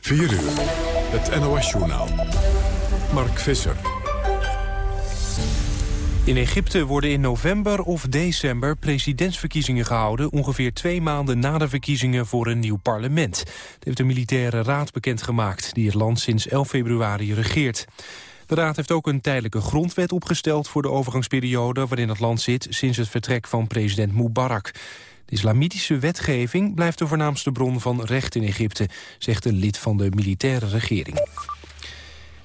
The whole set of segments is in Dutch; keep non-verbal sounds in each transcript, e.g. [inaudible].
4 uur, het NOS-journaal. Mark Visser. In Egypte worden in november of december presidentsverkiezingen gehouden... ongeveer twee maanden na de verkiezingen voor een nieuw parlement. Dat heeft de militaire raad bekendgemaakt... die het land sinds 11 februari regeert. De raad heeft ook een tijdelijke grondwet opgesteld... voor de overgangsperiode waarin het land zit... sinds het vertrek van president Mubarak. De islamitische wetgeving blijft de voornaamste bron van recht in Egypte... zegt een lid van de militaire regering. De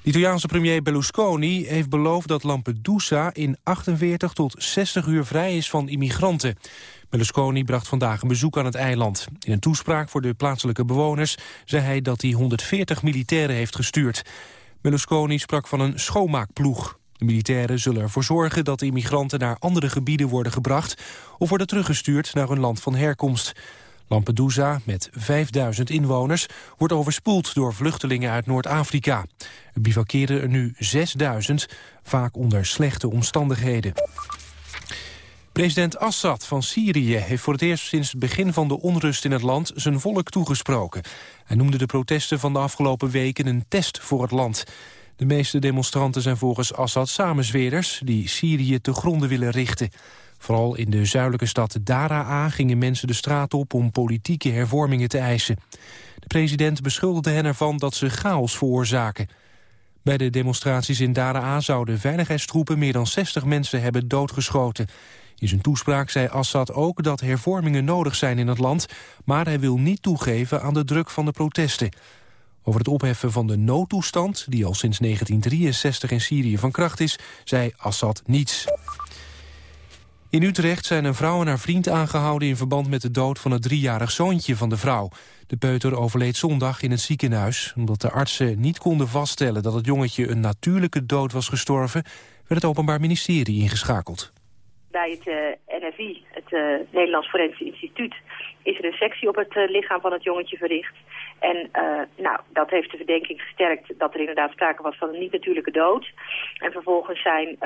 Italiaanse premier Berlusconi heeft beloofd dat Lampedusa in 48 tot 60 uur vrij is van immigranten. Berlusconi bracht vandaag een bezoek aan het eiland. In een toespraak voor de plaatselijke bewoners zei hij dat hij 140 militairen heeft gestuurd. Berlusconi sprak van een schoonmaakploeg. De militairen zullen ervoor zorgen dat de immigranten naar andere gebieden worden gebracht... of worden teruggestuurd naar hun land van herkomst. Lampedusa, met 5000 inwoners, wordt overspoeld door vluchtelingen uit Noord-Afrika. Er bivakeren er nu 6000, vaak onder slechte omstandigheden. President Assad van Syrië heeft voor het eerst sinds het begin van de onrust in het land zijn volk toegesproken. Hij noemde de protesten van de afgelopen weken een test voor het land. De meeste demonstranten zijn volgens Assad samenzweerders die Syrië te gronden willen richten. Vooral in de zuidelijke stad Daraa gingen mensen de straat op om politieke hervormingen te eisen. De president beschuldigde hen ervan dat ze chaos veroorzaken. Bij de demonstraties in Daraa zouden veiligheidstroepen meer dan 60 mensen hebben doodgeschoten. In zijn toespraak zei Assad ook dat hervormingen nodig zijn in het land... maar hij wil niet toegeven aan de druk van de protesten. Over het opheffen van de noodtoestand, die al sinds 1963 in Syrië van kracht is, zei Assad niets. In Utrecht zijn een vrouw en haar vriend aangehouden... in verband met de dood van het driejarig zoontje van de vrouw. De peuter overleed zondag in het ziekenhuis. Omdat de artsen niet konden vaststellen dat het jongetje een natuurlijke dood was gestorven... werd het Openbaar Ministerie ingeschakeld. Bij het eh, NFI, het uh, Nederlands Forensisch Instituut, is er een sectie op het uh, lichaam van het jongetje verricht. En uh, nou, dat heeft de verdenking gesterkt dat er inderdaad sprake was van een niet-natuurlijke dood. En vervolgens zijn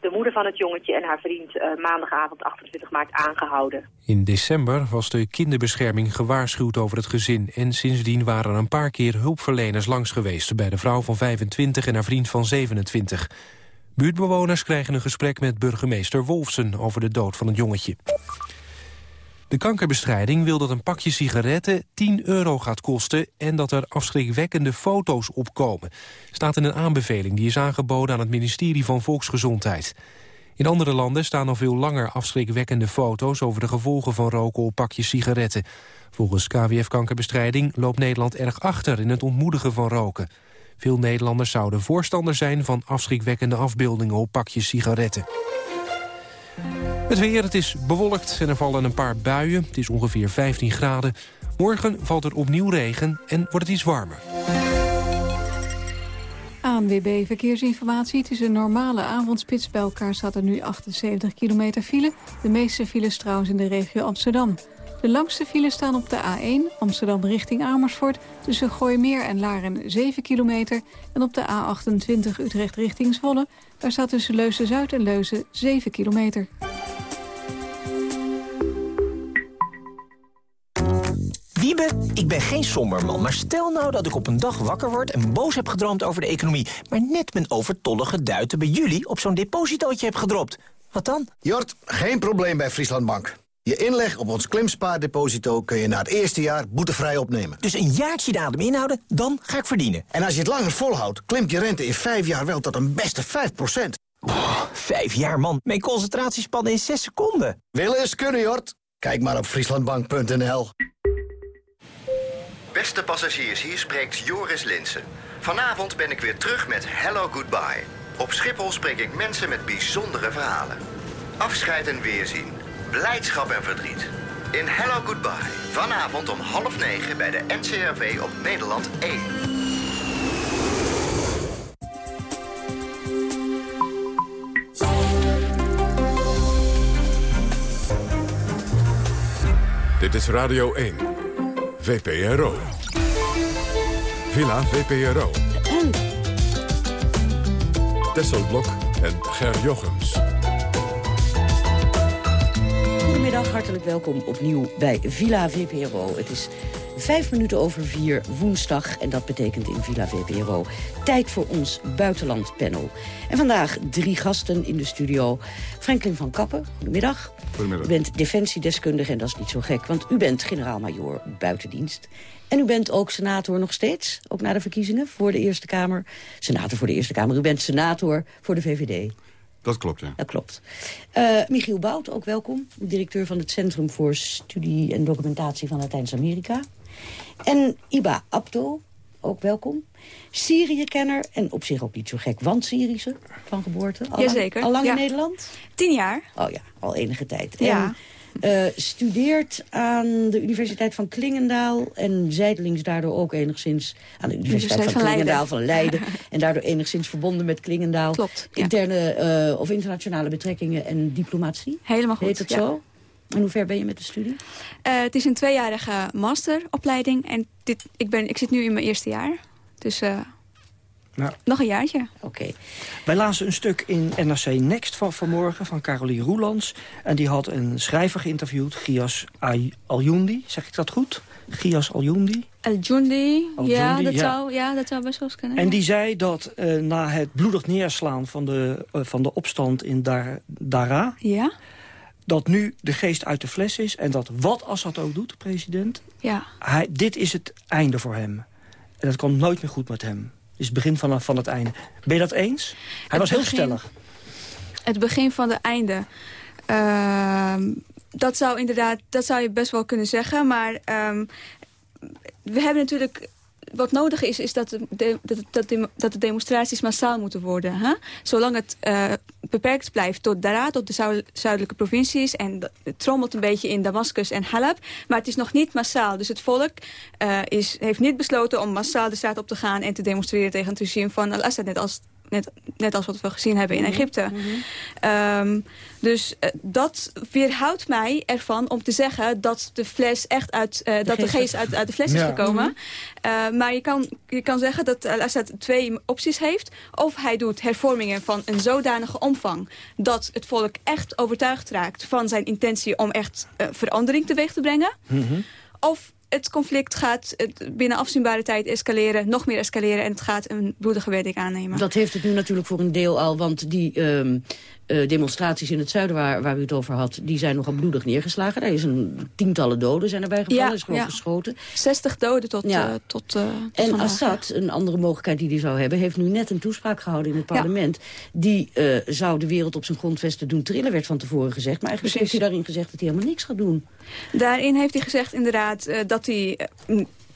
de moeder van het jongetje en haar vriend maandagavond 28 maart aangehouden. In december was de kinderbescherming gewaarschuwd over het gezin. En sindsdien waren er een paar keer hulpverleners langs geweest... bij de vrouw van 25 en haar vriend van 27. Buurtbewoners krijgen een gesprek met burgemeester Wolfsen... over de dood van het jongetje. De kankerbestrijding wil dat een pakje sigaretten 10 euro gaat kosten... en dat er afschrikwekkende foto's opkomen. Staat in een aanbeveling die is aangeboden aan het ministerie van Volksgezondheid. In andere landen staan al veel langer afschrikwekkende foto's... over de gevolgen van roken op pakjes sigaretten. Volgens KWF Kankerbestrijding loopt Nederland erg achter... in het ontmoedigen van roken. Veel Nederlanders zouden voorstander zijn van afschrikwekkende afbeeldingen op pakjes sigaretten. Het weer, het is bewolkt en er vallen een paar buien. Het is ongeveer 15 graden. Morgen valt er opnieuw regen en wordt het iets warmer. ANWB Verkeersinformatie. Het is een normale avondspits. Bij elkaar staat er nu 78 kilometer file. De meeste files trouwens in de regio Amsterdam. De langste files staan op de A1 Amsterdam richting Amersfoort... tussen Gooimeer en Laren 7 kilometer. En op de A28 Utrecht richting Zwolle... daar staat tussen Leuzen-Zuid en Leuzen 7 kilometer. Wiebe, ik ben geen somberman, maar stel nou dat ik op een dag wakker word... en boos heb gedroomd over de economie... maar net mijn overtollige duiten bij jullie op zo'n depositootje heb gedropt. Wat dan? Jort, geen probleem bij Frieslandbank. Je inleg op ons klimspaardeposito kun je na het eerste jaar boetevrij opnemen. Dus een jaartje de adem inhouden, dan ga ik verdienen. En als je het langer volhoudt, klimt je rente in vijf jaar wel tot een beste 5 oh, Vijf jaar, man. Mijn concentratiespannen in zes seconden. Willen is kunnen, Jort. Kijk maar op frieslandbank.nl. Beste passagiers, hier spreekt Joris Linsen. Vanavond ben ik weer terug met Hello Goodbye. Op Schiphol spreek ik mensen met bijzondere verhalen. Afscheid en weerzien blijdschap en verdriet. In Hello Goodbye. Vanavond om half negen bij de NCRV op Nederland 1. Dit is Radio 1. VPRO. Villa VPRO. Tesselblok en Ger Jochems. Goedemiddag, hartelijk welkom opnieuw bij Villa VPRO. Het is vijf minuten over vier woensdag. En dat betekent in Villa VPRO tijd voor ons buitenlandpanel. En vandaag drie gasten in de studio. Franklin van Kappen, goedemiddag. Goedemiddag. U bent defensiedeskundige en dat is niet zo gek, want u bent generaal-majoor buitendienst. En u bent ook senator nog steeds, ook na de verkiezingen voor de Eerste Kamer. Senator voor de Eerste Kamer, u bent senator voor de VVD. Dat klopt, ja. Dat klopt. Uh, Michiel Bout, ook welkom. Directeur van het Centrum voor Studie en Documentatie van Latijns-Amerika. En Iba Abdo, ook welkom. Syrië-kenner en op zich ook niet zo gek, want Syrische van geboorte. Al Jazeker. Al lang ja. in Nederland? Tien jaar. Oh ja, al enige tijd. Ja. En, uh, studeert aan de Universiteit van Klingendaal... en zijdelings daardoor ook enigszins aan de Universiteit van, van Klingendaal van Leiden... [laughs] en daardoor enigszins verbonden met Klingendaal. Klopt, ja. Interne uh, of internationale betrekkingen en diplomatie. Helemaal goed, Heet het ja. zo? En hoe ver ben je met de studie? Uh, het is een tweejarige masteropleiding. En dit, ik, ben, ik zit nu in mijn eerste jaar. Dus nou, nog een jaartje. Oké. Okay. Wij lazen een stuk in NRC Next van vanmorgen van Caroline Roelands. En die had een schrijver geïnterviewd, Gias Aljoundi. Zeg ik dat goed? Gias Aljoundi. Aljoundi, ja, dat ja. Zou, ja, dat zou best wel eens kunnen. En die zei dat uh, na het bloedig neerslaan van de, uh, van de opstand in Dar Dara... Ja? dat nu de geest uit de fles is... en dat wat Assad ook doet, de president... Ja. Hij, dit is het einde voor hem. En dat komt nooit meer goed met hem. Is het begin van, van het einde. Ben je dat eens? Hij het was heel begin, stellig. Het begin van het einde. Uh, dat zou inderdaad, dat zou je best wel kunnen zeggen. Maar um, we hebben natuurlijk wat nodig is, is dat de, dat, de, dat de demonstraties massaal moeten worden. Hè? Zolang het uh, beperkt blijft tot Daraa, tot de zuidelijke provincies... en het trommelt een beetje in Damascus en Halab... maar het is nog niet massaal. Dus het volk uh, is, heeft niet besloten om massaal de straat op te gaan... en te demonstreren tegen het regime van Al-Assad... net als Net, net als wat we gezien hebben in Egypte. Mm -hmm. um, dus uh, dat weerhoudt mij ervan om te zeggen dat de fles echt uit, uh, de dat geest de geest uit, uit de fles ja. is gekomen. Mm -hmm. uh, maar je kan, je kan zeggen dat Al-Assad twee opties heeft. Of hij doet hervormingen van een zodanige omvang dat het volk echt overtuigd raakt van zijn intentie om echt verandering teweeg te brengen. Mhm. Mm -hmm. Of het conflict gaat binnen afzienbare tijd escaleren, nog meer escaleren... en het gaat een bloedige wending aannemen. Dat heeft het nu natuurlijk voor een deel al, want die um, uh, demonstraties in het zuiden waar, waar u het over had... die zijn nogal bloedig neergeslagen. Er is een tientallen doden zijn erbij gevallen, ja, is gewoon ja. geschoten. 60 doden tot, ja. uh, tot, uh, tot En vandaag, Assad, een andere mogelijkheid die hij zou hebben... heeft nu net een toespraak gehouden in het parlement... die zou de wereld op zijn grondvesten doen trillen, werd van tevoren gezegd. Maar eigenlijk Precies. heeft hij daarin gezegd dat hij helemaal niks gaat doen. Daarin heeft hij gezegd inderdaad dat hij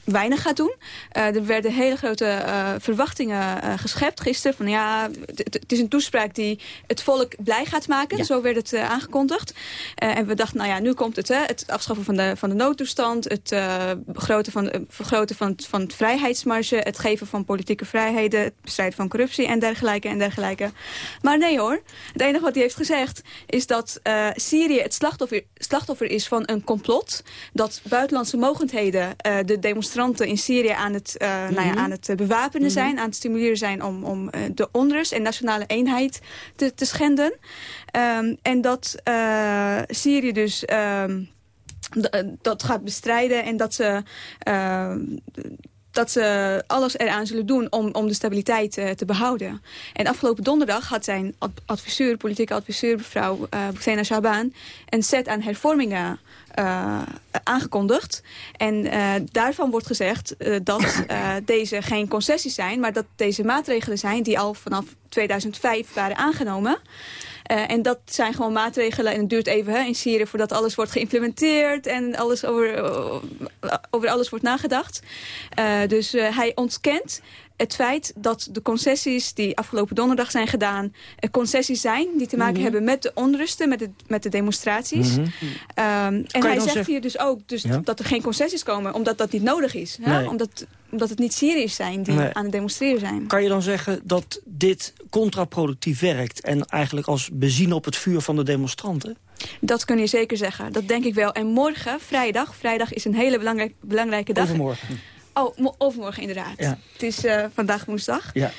weinig gaat doen. Uh, er werden hele grote uh, verwachtingen uh, geschept gisteren. Van ja, het is een toespraak die het volk blij gaat maken. Ja. Zo werd het aangekondigd. en we dachten, nou ja, nu komt het. Hè, het afschaffen van de, van de noodtoestand. Het vergroten, van, vergroten van, van het vrijheidsmarge. Het geven van politieke vrijheden. Het bestrijden van corruptie en dergelijke en dergelijke. Maar nee hoor. Het enige wat hij heeft gezegd is dat Syrië het slachtoffer, slachtoffer is van een complot. Dat buitenlandse mogendheden de demonstratie demonstranten in Syrië aan het, uh, mm -hmm. nou ja, aan het bewapenen mm -hmm. zijn, aan het stimuleren zijn om, om uh, de onrust en nationale eenheid te, te schenden. Um, en dat uh, Syrië dus um, dat gaat bestrijden en dat ze dat ze alles eraan zullen doen om, om de stabiliteit uh, te behouden. En afgelopen donderdag had zijn adviseur, politieke adviseur, mevrouw uh, Boussena Shaban, een set aan hervormingen uh, aangekondigd. En daarvan wordt gezegd dat [laughs] deze geen concessies zijn, maar dat deze maatregelen zijn die al vanaf 2005 waren aangenomen. Uh, en dat zijn gewoon maatregelen, en het duurt even hè, in Syrië voordat alles wordt geïmplementeerd en alles over, uh, over alles wordt nagedacht. Uh, dus hij ontkent het feit dat de concessies die afgelopen donderdag zijn gedaan... concessies zijn die te maken mm -hmm. hebben met de onrusten, met de, met de demonstraties. Mm -hmm. um, en hij zegt zeggen... hier dus ook dus ja? dat er geen concessies komen, omdat dat niet nodig is. Nee. Omdat, omdat het niet Syriërs zijn die nee. aan het demonstreren zijn. Kan je dan zeggen dat dit contraproductief werkt... en eigenlijk als benzine op het vuur van de demonstranten? Dat kun je zeker zeggen. Dat denk ik wel. En morgen, vrijdag, vrijdag is een hele belangrijk, belangrijke dag. Overmorgen. Oh, overmorgen inderdaad. Ja. Het is uh, vandaag woensdag. Ja.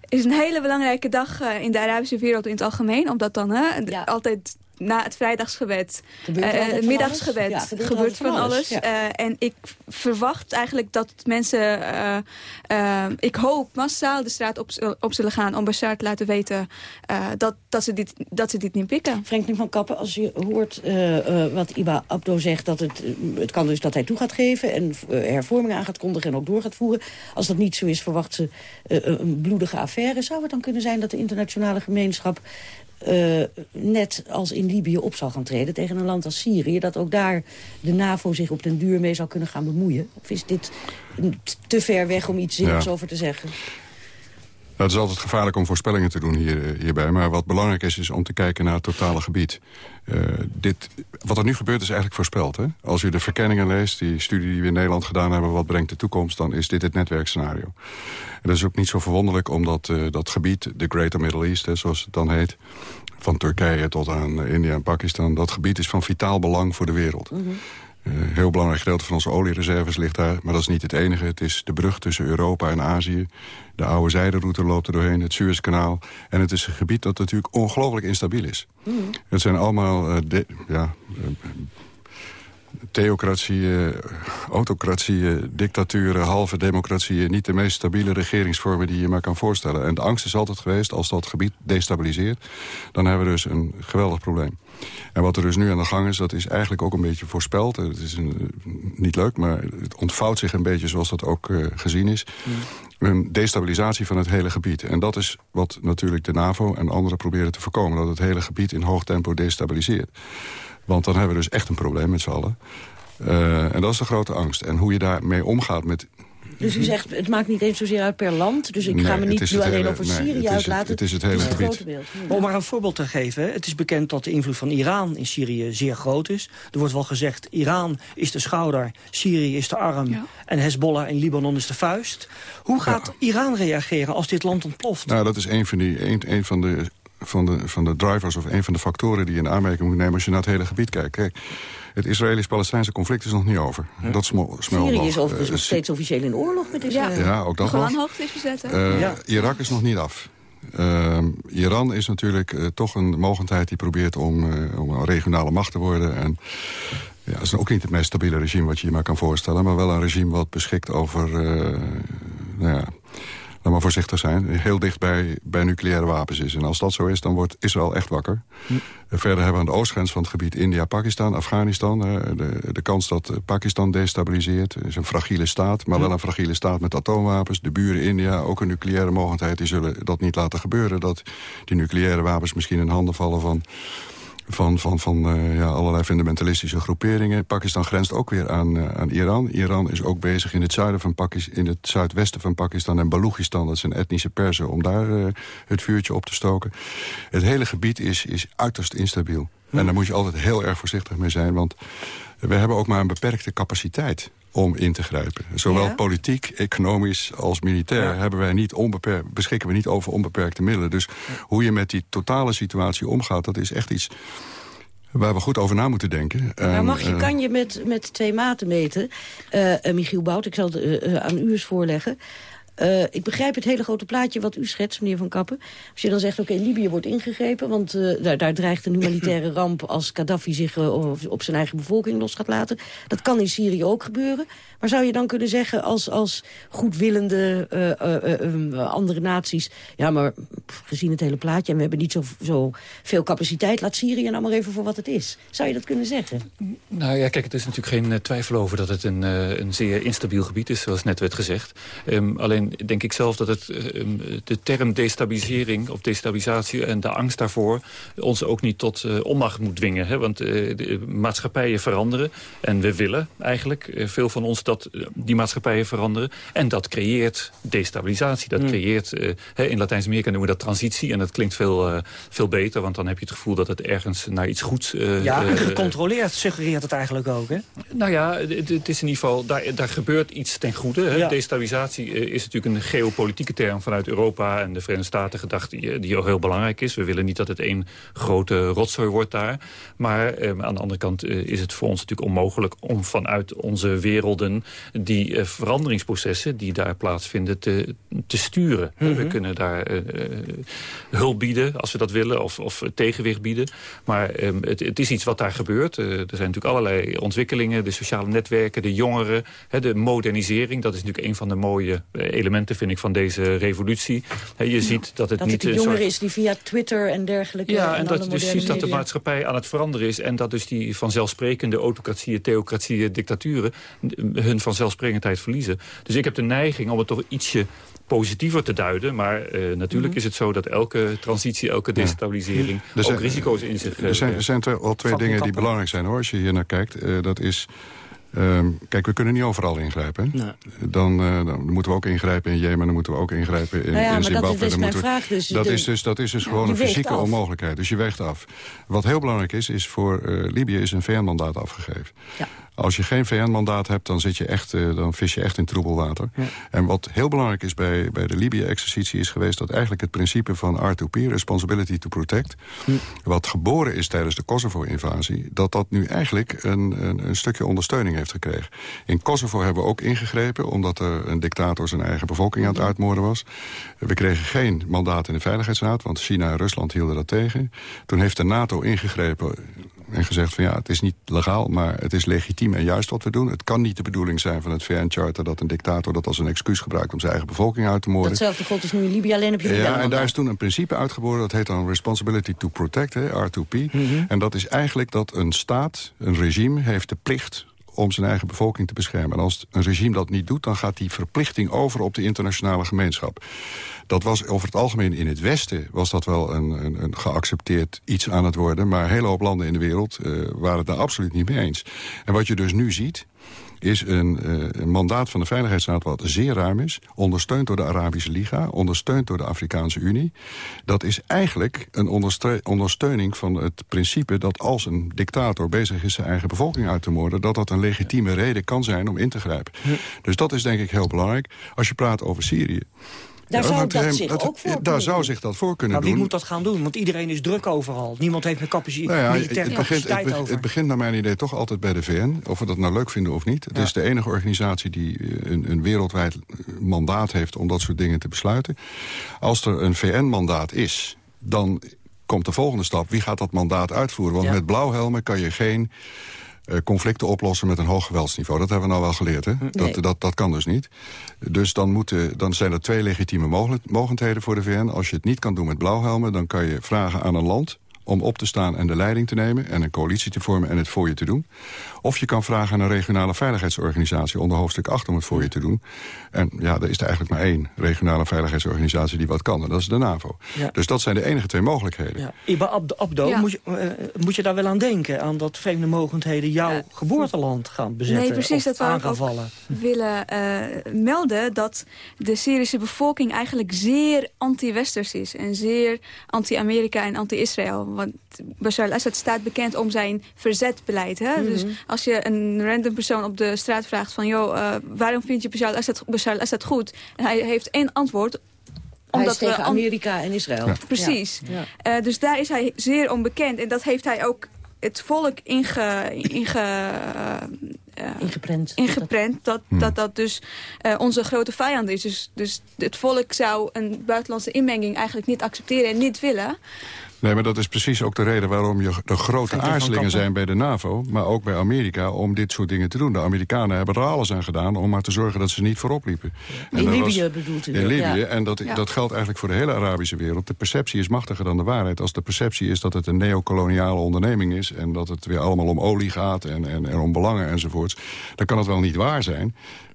Het is een hele belangrijke dag uh, in de Arabische wereld in het algemeen. Omdat dan uh, ja. altijd na het vrijdagsgebed, eh, het middagsgebed? Ja, gebeurt van van alles. alles, ja. Eh, en ik verwacht eigenlijk dat mensen, eh, ik hoop massaal de straat op, op zullen gaan om Bashar te laten weten dat, dat, ze dit, dat ze dit niet pikken. Franklin van Kappen, als je hoort wat Iba Abdo zegt... dat het, het kan dus dat hij toe gaat geven en hervormingen aan gaat kondigen... en ook door gaat voeren. Als dat niet zo is, verwacht ze een bloedige affaire. Zou het dan kunnen zijn dat de internationale gemeenschap... eh, net als in Libië op zal gaan treden tegen een land als Syrië... dat ook daar de NAVO zich op den duur mee zal kunnen gaan bemoeien? Of is dit te ver weg om iets zinnigs Ja. over te zeggen? Nou, het is altijd gevaarlijk om voorspellingen te doen hier, eh, hierbij. Maar wat belangrijk is, is om te kijken naar het totale gebied. Eh, dit, wat er nu gebeurt is eigenlijk voorspeld. Hè? Als u de verkenningen leest, die studie die we in Nederland gedaan hebben... wat brengt de toekomst, dan is dit het netwerkscenario. En dat is ook niet zo verwonderlijk, omdat eh, dat gebied, de Greater Middle East... Hè, zoals het dan heet, van Turkije tot aan India en Pakistan... dat gebied is van vitaal belang voor de wereld. Een heel belangrijk gedeelte van onze oliereserves ligt daar. Maar dat is niet het enige. Het is de brug tussen Europa en Azië. De oude zijderoute loopt er doorheen, het Suezkanaal. En het is een gebied dat natuurlijk ongelooflijk instabiel is. Het zijn allemaal eh, de- ja, eh, theocratieën, autocratieën, dictaturen, halve democratieën... niet de meest stabiele regeringsvormen die je maar kan voorstellen. En de angst is altijd geweest, als dat gebied destabiliseert... dan hebben we dus een geweldig probleem. En wat er dus nu aan de gang is, dat is eigenlijk ook een beetje voorspeld. Het is een, niet leuk, maar het ontvouwt zich een beetje zoals dat ook eh, gezien is. Een destabilisatie van het hele gebied. En dat is wat natuurlijk de NAVO en anderen proberen te voorkomen. Dat het hele gebied in hoog tempo destabiliseert. Want dan hebben we dus echt een probleem met z'n allen. Eh, en dat is de grote angst. En hoe je daarmee omgaat met... Dus u zegt, het maakt niet eens zozeer uit per land. Dus ik Nee, ga me niet nu alleen hele- over nee, het is Syrië het- uitlaten. het is het hele het gebied. beeld. Om maar een voorbeeld te geven. Het is bekend dat de invloed van Iran in Syrië zeer groot is. Er wordt wel gezegd, Iran is de schouder, Syrië is de arm... en Hezbollah in Libanon is de vuist. Hoe gaat Iran reageren als dit land ontploft? Nou, dat is een van, die, een, een van, de, van, de, van de drivers of een van de factoren die je in aanmerking moet nemen als je naar het hele gebied kijkt. Kijk, het Israëlisch-Palestijnse conflict is nog niet over. Dat smel, smelt Syrië nog. is overigens Eh, nog steeds officieel in oorlog met Israël. Ja, ook dat Gewoon nog. hoogte is verzetten. Eh, Irak is nog niet af. Ehm, Iran is natuurlijk eh, toch een mogendheid die probeert om, eh, om een regionale macht te worden. En ja, het is ook niet het meest stabiele regime wat je je maar kan voorstellen. Maar wel een regime wat beschikt over, eh, nou ja, laat maar voorzichtig zijn, heel dicht bij, bij nucleaire wapens is. En als dat zo is, dan wordt Israël echt wakker. Hm. Eh, Verder hebben we aan de oostgrens van het gebied India, Pakistan, Afghanistan. eh, de, de kans dat eh, Pakistan destabiliseert is een fragiele staat. Maar wel een fragiele staat met atoomwapens. De buren India, ook een nucleaire mogendheid, die zullen dat niet laten gebeuren. Dat die nucleaire wapens misschien in handen vallen van van, van, van eh, ja, allerlei fundamentalistische groeperingen. Pakistan grenst ook weer aan, eh, aan Iran. Iran is ook bezig in het, zuiden van Pakis in het zuidwesten van Pakistan en Balochistan... dat zijn etnische Perzen, om daar eh, het vuurtje op te stoken. Het hele gebied is, is uiterst instabiel. En daar moet je altijd heel erg voorzichtig mee zijn... want we hebben ook maar een beperkte capaciteit om in te grijpen. Zowel Ja. politiek, economisch als militair hebben wij niet onbeperkt, beschikken we niet over onbeperkte middelen. Dus hoe je met die totale situatie omgaat, dat is echt iets waar we goed over na moeten denken. En, mag je, eh, kan je met, met twee maten meten? Eh, eh, Michiel Bout, ik zal het aan u eens voorleggen. Eh, ik begrijp het hele grote plaatje wat u schetst, meneer Van Kappen. Als je dan zegt, oké, Libië wordt ingegrepen... want eh, daar, daar dreigt een humanitaire [clears throat] ramp als Gaddafi zich eh, op, op zijn eigen bevolking los gaat laten. Dat kan in Syrië ook gebeuren. Maar zou je dan kunnen zeggen als, als goedwillende eh, eh, eh, eh, andere naties... ja, maar pff, gezien het hele plaatje en we hebben niet zo, zo veel capaciteit... laat Syrië nou maar even voor wat het is. Zou je dat kunnen zeggen? Nou ja, kijk, het is natuurlijk geen twijfel over dat het een, eh, een zeer instabiel gebied is, zoals net werd gezegd. Ehm, alleen denk ik zelf dat het, eh, ehm, de term destabilisering of destabilisatie en de angst daarvoor ons ook niet tot eh, onmacht moet dwingen. Hè? Want eh, de maatschappijen veranderen en we willen eigenlijk, veel van ons, dat die maatschappijen veranderen. En dat creëert destabilisatie. Dat creëert, eh, hè, in Latijns-Amerika noemen we dat transitie en dat klinkt veel, veel beter, want dan heb je het gevoel dat het ergens naar iets goeds... Ja, en gecontroleerd suggereert het eigenlijk ook, hè? nou ja, het is in ieder geval, daar, daar gebeurt iets ten goede. Hè? Ja. Destabilisatie is natuurlijk een geopolitieke term vanuit Europa en de Verenigde Staten gedacht die, die ook heel belangrijk is. We willen niet dat het één grote rotzooi wordt daar. Maar eh, aan de andere kant eh, is het voor ons natuurlijk onmogelijk om vanuit onze werelden die eh, veranderingsprocessen die daar plaatsvinden te, te sturen. We Mhm. kunnen daar eh, eh, hulp bieden als we dat willen of, of tegenwicht bieden. Maar ehm, het, het is iets wat daar gebeurt. Eh, er zijn natuurlijk allerlei ontwikkelingen, de sociale netwerken, de jongeren, hè, de modernisering. Dat is natuurlijk een van de mooie eh, elementen, vind ik, van deze revolutie. Hè, je ziet dat het dat niet het de een jongeren soort- is die via Twitter en dergelijke... ja, en dat je dus ziet dat de maatschappij aan het veranderen is... en dat dus die vanzelfsprekende autocratieën, theocratieën, dictaturen... hun vanzelfsprekendheid verliezen. Dus ik heb de neiging om het toch ietsje positiever te duiden. Maar eh, natuurlijk Mhm. is het zo dat elke transitie, elke destabilisering... Er zijn- ook risico's in zich... eh, Er zijn, er zijn twee- wel twee dingen die belangrijk zijn hoor, als je hier naar kijkt. Eh, dat is, ehm, kijk, we kunnen niet overal ingrijpen. Dan, eh, dan moeten we ook ingrijpen in Jemen, dan moeten we ook ingrijpen in, Nou ja, in maar dat Zimbabwe. is dan mijn vraag dus. Dat, De- is dus, dat is dus Ja, gewoon een fysieke af. onmogelijkheid. Dus je weegt af. Wat heel belangrijk is, is voor eh, Libië is een VN-mandaat afgegeven. Ja. Als je geen VN-mandaat hebt, dan, zit je echt, eh, dan vis je echt in troebel water. En wat heel belangrijk is bij, bij de Libië-exercitie... is geweest dat eigenlijk het principe van R2P, Responsibility to Protect... wat geboren is tijdens de Kosovo-invasie... dat dat nu eigenlijk een, een, een stukje ondersteuning heeft gekregen. In Kosovo hebben we ook ingegrepen... omdat er een dictator zijn eigen bevolking aan het uitmoorden was. We kregen geen mandaat in de Veiligheidsraad... want China en Rusland hielden dat tegen. Toen heeft de NATO ingegrepen en gezegd van ja, het is niet legaal, maar het is legitiem en juist wat we doen. Het kan niet de bedoeling zijn van het VN-charter dat een dictator dat als een excuus gebruikt om zijn eigen bevolking uit te moorden. Datzelfde god is nu in Libië, alleen op je Ja, en daar is toen een principe uitgeboren, dat heet dan Responsibility to Protect, hè, R2P. En dat is eigenlijk dat een staat, een regime, heeft de plicht om zijn eigen bevolking te beschermen. En als een regime dat niet doet, dan gaat die verplichting over op de internationale gemeenschap. Dat was over het algemeen in het Westen was dat wel een, een, een geaccepteerd iets aan het worden. Maar een hele hoop landen in de wereld eh, waren het daar absoluut niet mee eens. En wat je dus nu ziet, is een, eh, een mandaat van de Veiligheidsraad wat zeer ruim is. Ondersteund door de Arabische Liga, ondersteund door de Afrikaanse Unie. Dat is eigenlijk een ondersteuning van het principe dat als een dictator bezig is zijn eigen bevolking uit te moorden... dat dat een legitieme reden kan zijn om in te grijpen. Dus dat is denk ik heel belangrijk. Als je praat over Syrië... Daar Ja, zou dat zich ook voor Daar kunnen zou doen. zich dat voor kunnen Maar wie doen. moet dat gaan doen? Want iedereen is druk overal. Niemand heeft meer capaci Nou ja, militaire het, begint, het, capaciteit be- over. het begint naar mijn idee toch altijd bij de VN. Of we dat nou leuk vinden of niet. Het Ja. is de enige organisatie die eh, een, een wereldwijd eh, mandaat heeft... om dat soort dingen te besluiten. Als er een VN-mandaat is, dan komt de volgende stap. Wie gaat dat mandaat uitvoeren? Want Ja. met blauwhelmen kan je geen conflicten oplossen met een hoog geweldsniveau. Dat hebben we nou wel geleerd, hè? Nee. Dat, dat, dat kan dus niet. Dus dan, moeten, dan zijn er twee legitieme mogelijk- mogendheden voor de VN. Als je het niet kan doen met blauwhelmen, dan kan je vragen aan een land om op te staan en de leiding te nemen... en een coalitie te vormen en het voor je te doen. Of je kan vragen aan een regionale veiligheidsorganisatie... onder hoofdstuk 8 om het voor je te doen. En ja, er is er eigenlijk maar één regionale veiligheidsorganisatie die wat kan. En dat is de NAVO. Ja. Dus dat zijn de enige twee mogelijkheden. Ja. Iba Abdo, Abdo, Ja. moet, je, eh, moet je daar wel aan denken? Aan dat vreemde mogendheden jouw geboorteland gaan bezetten Nee, precies, of dat ook aanvallen? willen eh, melden dat de Syrische bevolking eigenlijk zeer anti-westers is. En zeer anti-Amerika en anti-Israël. Want Bashar al-Assad staat bekend om zijn verzetbeleid. Hè? Dus als je een random persoon op de straat vraagt van... joh, eh, waarom vind je Bashar al-Assad, goed? En hij heeft één antwoord. Hij is we tegen an- Amerika en Israël. Precies. Ja. Eh, dus daar is hij zeer onbekend. En dat heeft hij ook het volk inge, inge, eh, Ingeprent. ingeprent. Dat dat, dat dus eh, onze grote vijand is. Dus, dus het volk zou een buitenlandse inmenging eigenlijk niet accepteren en niet willen. Nee, maar dat is precies ook de reden waarom je de grote aarzelingen zijn bij de NAVO... maar ook bij Amerika om dit soort dingen te doen. De Amerikanen hebben er alles aan gedaan om maar te zorgen dat ze niet voorop liepen. En In Libië was- bedoelt u? In Libië, Ja. en dat, Ja. dat geldt eigenlijk voor de hele Arabische wereld. De perceptie is machtiger dan de waarheid. Als de perceptie is dat het een neocoloniale onderneming is... en dat het weer allemaal om olie gaat en, en, en om belangen enzovoorts... dan kan het wel niet waar zijn...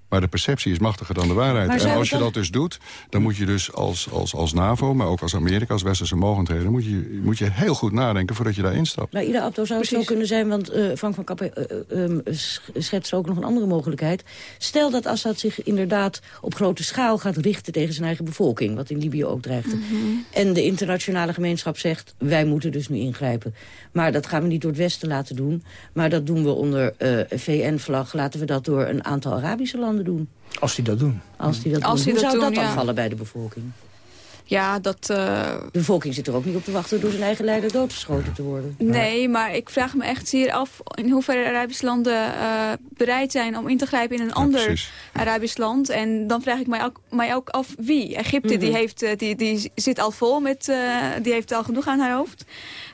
Maar de perceptie is machtiger dan de waarheid. En als je dat dus doet, dan moet je dus als, als, als NAVO... maar ook als Amerika, als westerse mogendheden... moet je, moet je heel goed nadenken voordat je daar instapt. Maar Ida Abdo zou het zo kunnen zijn, want eh, Frank van Kappen eh, schetst ook nog een andere mogelijkheid. Stel dat Assad zich inderdaad op grote schaal gaat richten tegen zijn eigen bevolking, wat in Libië ook dreigde. En de internationale gemeenschap zegt, wij moeten dus nu ingrijpen. Maar dat gaan we niet door het Westen laten doen, maar dat doen we onder eh, VN-vlag. Laten we dat door een aantal Arabische landen landen doen. Als die dat doen. Als die dat Als doen. die Hoe dat zou doen, dat dan ja. vallen bij de bevolking? Ja, dat... eh, De bevolking zit er ook niet op te wachten door zijn eigen leider doodgeschoten te worden. Nee, maar ik vraag me echt zeer af in hoeverre Arabische landen eh, bereid zijn om in te grijpen in een ander precies. Arabisch land. En dan vraag ik mij ook, mij ook af wie. Egypte die Mhm. heeft, eh, die, die zit al vol met, eh, die heeft al genoeg aan haar hoofd.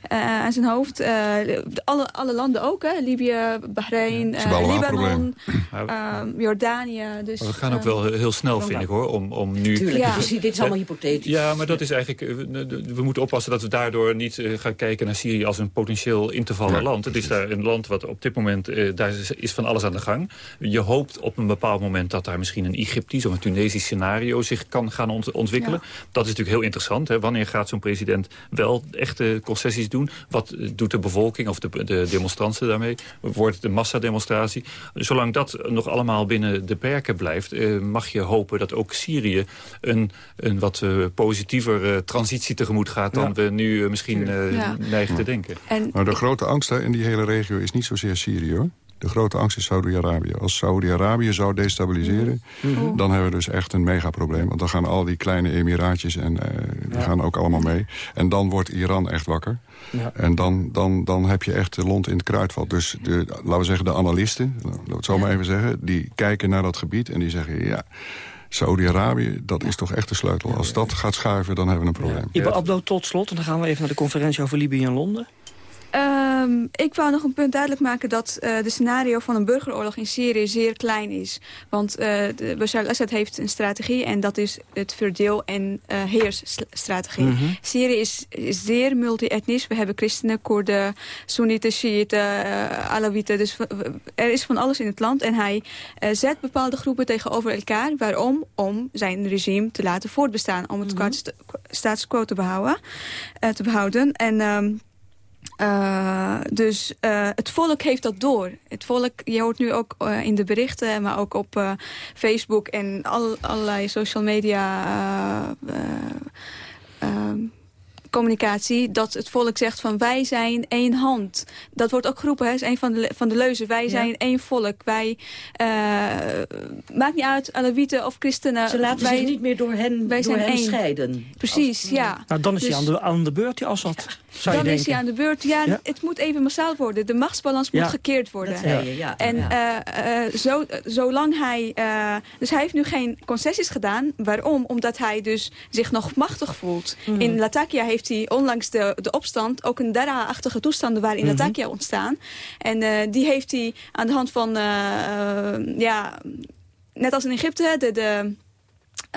Eh, aan zijn hoofd. Eh, alle, alle landen ook, hè? Libië, Bahrein, eh, Libanon, Maar eh, Jordanië. Dus, maar we gaan ook wel heel snel, vind ik, hoor. Om, om nu... Tuurlijk, Ja. dit is allemaal hypothetisch. Ja, maar dat is eigenlijk... we- moeten oppassen dat we daardoor niet eh, gaan kijken naar Syrië als een potentieel in te vallen Ja, land. Het is daar een land wat op dit moment, eh, daar is, is van alles aan de gang. Je hoopt op een bepaald moment dat daar misschien een Egyptisch of een Tunesisch scenario zich kan gaan ont- ontwikkelen. Dat is natuurlijk heel interessant. Hè? Wanneer gaat zo'n president wel echte concessies doen? Wat eh, doet de bevolking of de, de demonstranten daarmee? Wordt het een massademonstratie? Zolang dat nog allemaal binnen de perken blijft, eh, mag je hopen dat ook Syrië een, een wat eh, positiever transitie tegemoet gaat dan Ja. we nu misschien eh, Ja. neigen te denken. En, Maar de grote angst in die hele regio is niet zozeer Syrië. hoor. De grote angst is Saudi-Arabië. Als Saudi-Arabië zou destabiliseren, Mhm. dan hebben we dus echt een megaprobleem. Want dan gaan al die kleine emiraatjes en eh, die Ja. gaan ook allemaal mee. En dan wordt Iran echt wakker. Ja. En dan, dan, dan heb je echt de lont in het kruidvat. Dus de, laten we zeggen, de analisten, laten we het zo maar even zeggen... die kijken naar dat gebied en die zeggen... ja, Saudi-Arabië, dat is toch echt de sleutel. Als dat gaat schuiven, dan hebben we een probleem. Iba Abdo, tot slot. En dan gaan we even naar de conferentie over Libië in Londen. Ehm, ik wou nog een punt duidelijk maken dat eh de scenario van een burgeroorlog in Syrië zeer klein is. Want eh de Bashar al-Assad heeft een strategie en dat is het verdeel- en eh heersstrategie. Mhm. Syrië is, is zeer multi-etnisch. We hebben christenen, Koerden, Soenieten, Shiiten, Alawieten. Dus er is van alles in het land. En hij zet bepaalde groepen tegenover elkaar. Waarom? Om zijn regime te laten voortbestaan. Om het mm status quo te behouden. eh, te behouden. En... ehm, uh, dus uh, het volk heeft dat door. Het volk, je hoort nu ook uh, in de berichten, maar ook op uh, Facebook en al, allerlei social media communicatie, dat het volk zegt van wij zijn één hand. Dat wordt ook geroepen, hè, is een van de, van de leuzen. Wij zijn één volk. Wij, maakt niet uit, Alawieten of christenen. Ze laten wij, zich niet meer door hen, wij door zijn hen één. scheiden. Precies, Als, ja. Nou, dan is dus, hij aan de, aan de beurt, die Assad. Dan is hij aan de beurt. Ja, ja, het moet even massaal worden. De machtsbalans moet gekeerd worden. Dat zei je, ja. En uh, uh, zo, zolang hij... Dus hij heeft nu geen concessies gedaan. Waarom? Omdat hij dus zich nog machtig voelt. Mhm. In Latakia heeft hij onlangs de, de opstand... ook een Dara-achtige toestanden waren in Mhm. Latakia ontstaan. En die heeft hij aan de hand van... ja, net als in Egypte... de, de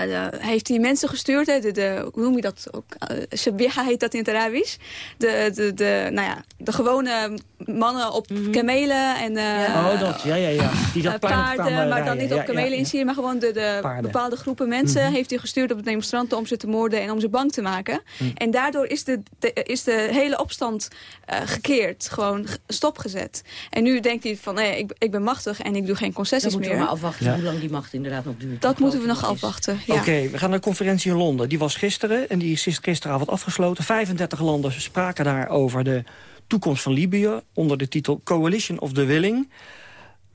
uh, heeft hij mensen gestuurd, hè, de, de, hoe noem je dat ook? Uh, Shabiha heet dat in het Arabisch. De, de, de, nou ja, de gewone mannen op mm -hmm. kamelen en uh, ja. Oh, dat, ja, ja, ja. Die dat paarden, maar rijden. dan niet op ja, kamelen ja, in Syrië, maar gewoon de, de bepaalde groepen mensen mm -hmm. heeft hij gestuurd op de demonstranten om ze te moorden en om ze bang te maken. Mm. En daardoor is de, de, is de hele opstand uh, gekeerd, gewoon stopgezet. En nu denkt hij van, nee, ik, ik ben machtig en ik doe geen concessies dan meer. moeten we maar afwachten ja. hoe lang die macht inderdaad nog duurt. Dat moeten we nog afwachten. Ja. Oké, okay, we gaan naar de conferentie in Londen. Die was gisteren en die is gisteravond afgesloten. 35 landen spraken daar over de toekomst van Libië... onder de titel Coalition of the Willing.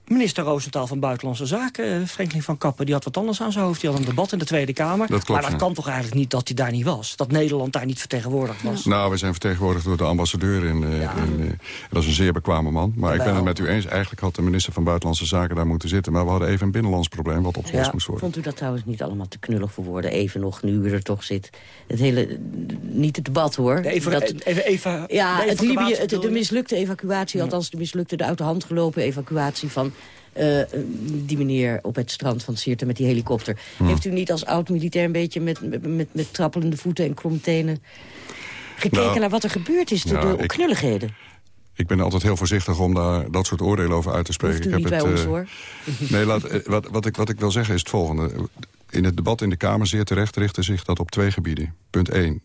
Minister Roosentaal van Buitenlandse Zaken, Franklin van Kappen... die had wat anders aan zijn hoofd. Die had een debat in de Tweede Kamer. Dat klopt, maar dat ja. kan toch eigenlijk niet dat hij daar niet was? Dat Nederland daar niet vertegenwoordigd was? Nou, we zijn vertegenwoordigd door de ambassadeur. In, uh, ja. in, uh, dat is een zeer bekwame man. Maar ik ben het met u eens. Eigenlijk had de minister van Buitenlandse Zaken daar moeten zitten. Maar we hadden even een binnenlands probleem wat opgelost ja, moest worden. Vond u dat trouwens niet allemaal te knullig voor woorden? Even nog, nu u er toch zit. Het hele, niet het debat hoor. Even, dat, even, even ja, het Libië, het, de mislukte evacuatie, althans de mislukte, de uit de hand gelopen evacuatie van... Uh, die meneer op het strand van Sirte met die helikopter. Hm. Heeft u niet als oud-militair een beetje met, met, met, met, trappelende voeten en kromtenen... gekeken nou, naar wat er gebeurd is, de ik, knulligheden? Ik ben altijd heel voorzichtig om daar dat soort oordelen over uit te spreken. Ik niet heb bij het, ons, hoor. [laughs] Nee, laat, wat, wat, ik, wat ik wil zeggen is het volgende. In het debat in de Kamer zeer terecht richtte zich dat op twee gebieden. Punt 1.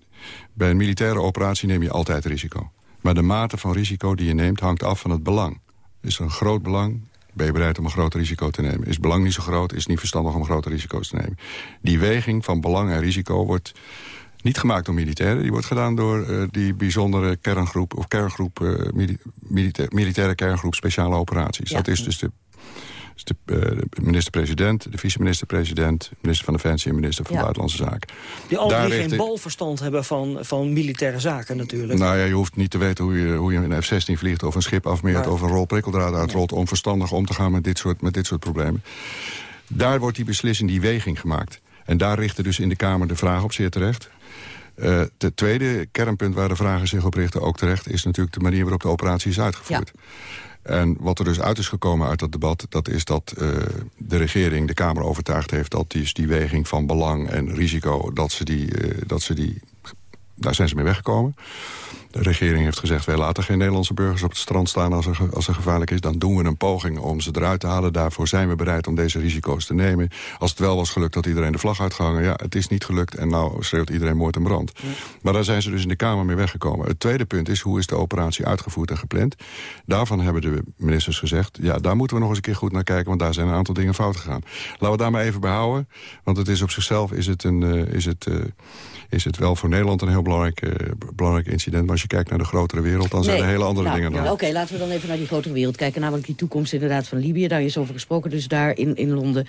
Bij een militaire operatie neem je altijd risico. Maar de mate van risico die je neemt hangt af van het belang. Is er een groot belang, ben je bereid om een groot risico te nemen. Is het belang niet zo groot, is het niet verstandig om grote risico's te nemen. Die weging van belang en risico wordt niet gemaakt door militairen. Die wordt gedaan door uh, die bijzondere kerngroep, of kerngroep, uh, milita militaire kerngroep speciale operaties. Ja. Dat is dus de, Dus de, de minister-president, de vice-minister-president... minister van Defensie en minister van Buitenlandse Zaken. Die alle geen balverstand hebben van, van militaire zaken natuurlijk. Nou ja, je hoeft niet te weten hoe je, hoe je een F-16 vliegt... of een schip afmeert of een rol prikkeldraad uitrolt... om verstandig om te gaan met dit soort, met dit soort problemen. Daar wordt die beslissing, die weging gemaakt. En daar richten dus in de Kamer de vraag op, zeer terecht. Uh, het tweede kernpunt waar de vragen zich op richten, ook terecht... is natuurlijk de manier waarop de operatie is uitgevoerd. En wat er dus uit is gekomen uit dat debat... dat is dat uh, de regering de Kamer overtuigd heeft... dat die, die weging van belang en risico, dat ze die, uh, dat ze die, daar zijn ze mee weggekomen. De regering heeft gezegd, wij laten geen Nederlandse burgers op het strand staan als er, als er gevaarlijk is. Dan doen we een poging om ze eruit te halen. Daarvoor zijn we bereid om deze risico's te nemen. Als het wel was gelukt, dat iedereen de vlag uitgehangen. Ja, het is niet gelukt en nou schreeuwt iedereen moord en brand. Maar daar zijn ze dus in de Kamer mee weggekomen. Het tweede punt is, hoe is de operatie uitgevoerd en gepland? Daarvan hebben de ministers gezegd, ja, daar moeten we nog eens een keer goed naar kijken. Want daar zijn een aantal dingen fout gegaan. Laten we daar maar even bij houden. Want het is op zichzelf is het, een, uh, is het, uh, is het wel voor Nederland een heel belangrijk, uh, belangrijk incident. Maar als je kijkt naar de grotere wereld, dan zijn er hele andere nou, dingen ja, Oké, okay, laten we dan even naar die grotere wereld kijken. Namelijk die toekomst inderdaad van Libië. Daar is over gesproken, dus daar in, in Londen.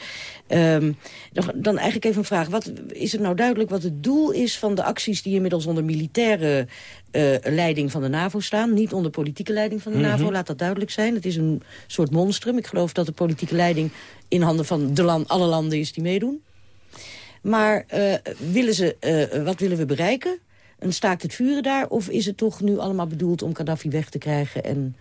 Um, dan, dan eigenlijk even een vraag. Wat, is het nou duidelijk wat het doel is van de acties... die inmiddels onder militaire uh, leiding van de NAVO staan? Niet onder politieke leiding van de mm -hmm. NAVO, laat dat duidelijk zijn. Het is een soort monstrum. Ik geloof dat de politieke leiding in handen van de land, alle landen is die meedoen. Maar uh, willen ze, uh, wat willen we bereiken? een staakt het vuren daar? Of is het toch nu allemaal bedoeld om Gaddafi weg te krijgen... en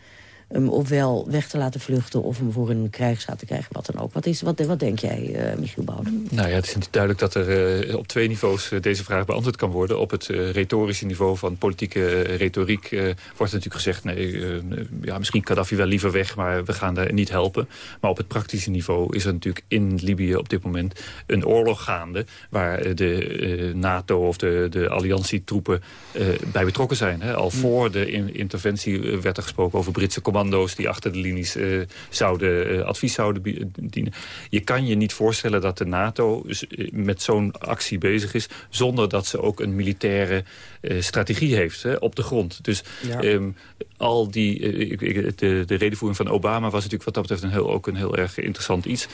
hem ofwel weg te laten vluchten of hem voor een krijgsraad te krijgen, wat dan ook. Wat, is, wat, wat denk jij, uh, Michiel Bouden? Nou ja, het is duidelijk dat er uh, op twee niveaus uh, deze vraag beantwoord kan worden. Op het retorische niveau van politieke retoriek wordt natuurlijk gezegd... nee, ja, misschien Gaddafi wel liever weg, maar we gaan daar niet helpen. Maar op het praktische niveau is er natuurlijk in Libië op dit moment een oorlog gaande... waar de NATO of de, de alliantietroepen bij betrokken zijn. Hè. Al voor de in interventie werd er gesproken over Britse commando's die achter de linies uh, zouden, uh, advies zouden dienen. Je kan je niet voorstellen dat de NATO met zo'n actie bezig is... zonder dat ze ook een militaire strategie heeft hè, op de grond. Dus ja. um, al die, de, de redenvoering van Obama was natuurlijk wat dat betreft een heel, ook een heel erg interessant iets.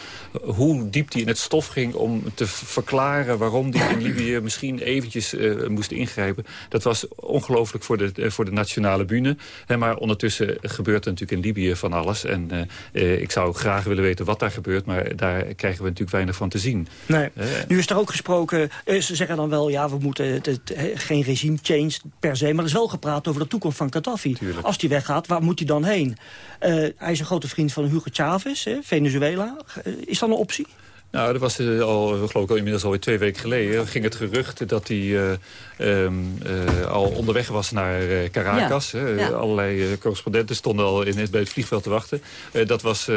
Hoe diep die in het stof ging om te verklaren waarom die in Libië misschien eventjes moest ingrijpen. Dat was ongelooflijk voor de, voor de nationale bühne. Hè, maar ondertussen gebeurt er natuurlijk in Libië van alles. En uh, ik zou graag willen weten wat daar gebeurt, maar daar krijgen we natuurlijk weinig van te zien. Nee. Nu is er ook gesproken, ze zeggen dan wel, ja, we moeten het, het, geen regime change per se, maar er is wel gepraat over de toekomst van Gaddafi. Tuurlijk. Als die weggaat, waar moet hij dan heen? hij is een grote vriend van Hugo Chavez, Venezuela. is dat een optie? Nou, dat was uh, al, geloof ik, al inmiddels alweer twee weken geleden. ging het gerucht dat hij um, uh, al onderweg was naar Caracas. Ja. Ja. Allerlei correspondenten stonden al in, bij het vliegveld te wachten. dat was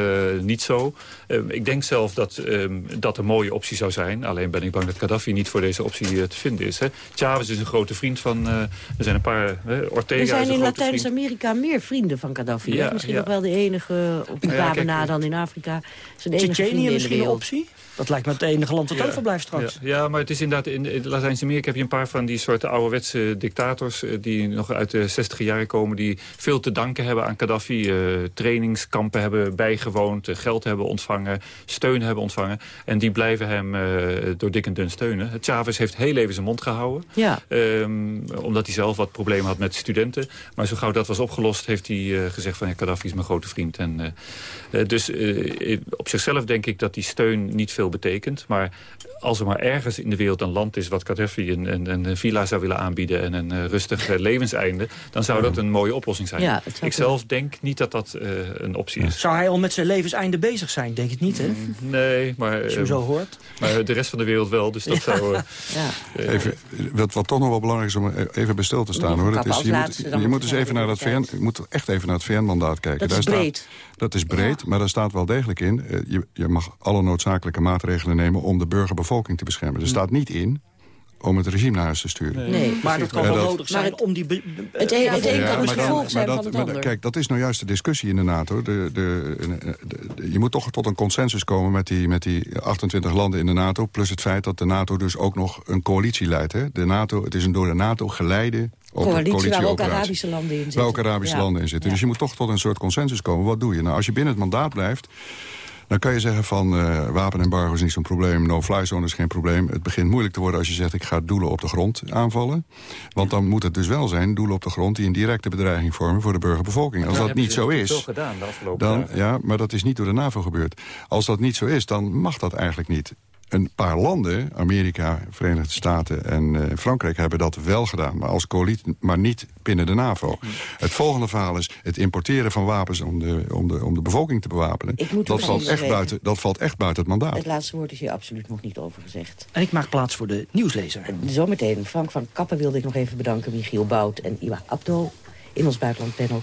niet zo. Ehm, ik denk zelf dat um, dat een mooie optie zou zijn. Alleen ben ik bang dat Gaddafi niet voor deze optie te vinden is. Hè. Chavez is een grote vriend van... er zijn een paar... Ortega er zijn in Latijns-Amerika meer vrienden van Gaddafi. Ja, misschien nog wel de enige op een paar na dan in Afrika. Zijn enige misschien een optie? Dat lijkt me het enige land dat ja. overblijft straks. Ja. ja, maar het is inderdaad... In, in Latijns-Amerika heb je een paar van die soorten ouderwetse dictators... die nog uit de 60 jaren komen... die veel te danken hebben aan Gaddafi. Uh, trainingskampen hebben bijgewoond, uh, geld hebben ontvangen... steun hebben ontvangen. En die blijven hem uh, door dik en dun steunen. Chavez heeft heel even zijn mond gehouden. Ja. Um, omdat hij zelf wat problemen had met studenten. Maar zo gauw dat was opgelost, heeft hij gezegd... van ja, Gaddafi is mijn grote vriend. En, dus op zichzelf denk ik dat die steun niet veel betekent. Maar als er maar ergens in de wereld een land is... wat Gaddafi een, een, een villa zou willen aanbieden... en een uh, rustig uh, levenseinde... dan zou dat een mooie oplossing zijn. Ja, ik zelf denk niet dat dat uh, een optie is. Zou hij al met zijn levenseinde bezig zijn? Denk ik niet, hè? Nee, maar... Als je hem zo hoort. Maar de rest van de wereld wel, dus dat ja. zou... ja. Even, wat, wat toch nog wel belangrijk is om even bij stil te staan, hoor. Dat is, je moet, je moet dus even naar dat VN... Je moet echt even naar het VN-mandaat kijken. Dat is Daar breed. Staat, dat is breed, ja. maar daar staat wel degelijk in... Je, je mag alle noodzakelijke maatregelen nemen om de burgerbevolking te beschermen. Er staat niet in om het regime naar huis te sturen. Nee, nee. maar dat kan wel nodig zijn het, om die... Het, een, kan dus gevolg zijn dat, van het ander. Kijk, dat is nou juist de discussie in de NATO. De, de, de, je moet toch tot een consensus komen met die, met die 28 landen in de NATO... plus het feit dat de NATO dus ook nog een coalitie leidt. Hè. De NATO, het is een door de NATO geleide coalitie waar ook Arabische landen in zitten. Waar ook Arabische ja. landen in zitten. Ja. Dus je moet toch tot een soort consensus komen. Wat doe je? Nou, als je binnen het mandaat blijft Dan kan je zeggen van uh, wapenembargo is niet zo'n probleem... no-fly zone is geen probleem. Het begint moeilijk te worden als je zegt... ik ga doelen op de grond aanvallen. Want dan moet het dus wel zijn doelen op de grond... die een directe bedreiging vormen voor de burgerbevolking. Als dat niet zo is... Gedaan de dan, Ja, maar dat is niet door de NAVO gebeurd. Als dat niet zo is, dan mag dat eigenlijk niet een paar landen, Amerika, Verenigde Staten en uh, Frankrijk... hebben dat wel gedaan, maar als coalitie, maar niet binnen de NAVO. Het volgende verhaal is het importeren van wapens om de, om de, om de bevolking te bewapenen. Dat valt, echt buiten, dat valt echt buiten het mandaat. Het laatste woord is hier absoluut nog niet over gezegd. En ik maak plaats voor de nieuwslezer. Zometeen, Frank van Kappen wilde ik nog even bedanken... Michiel Bout en Iwa Abdo in ons buitenlandpanel.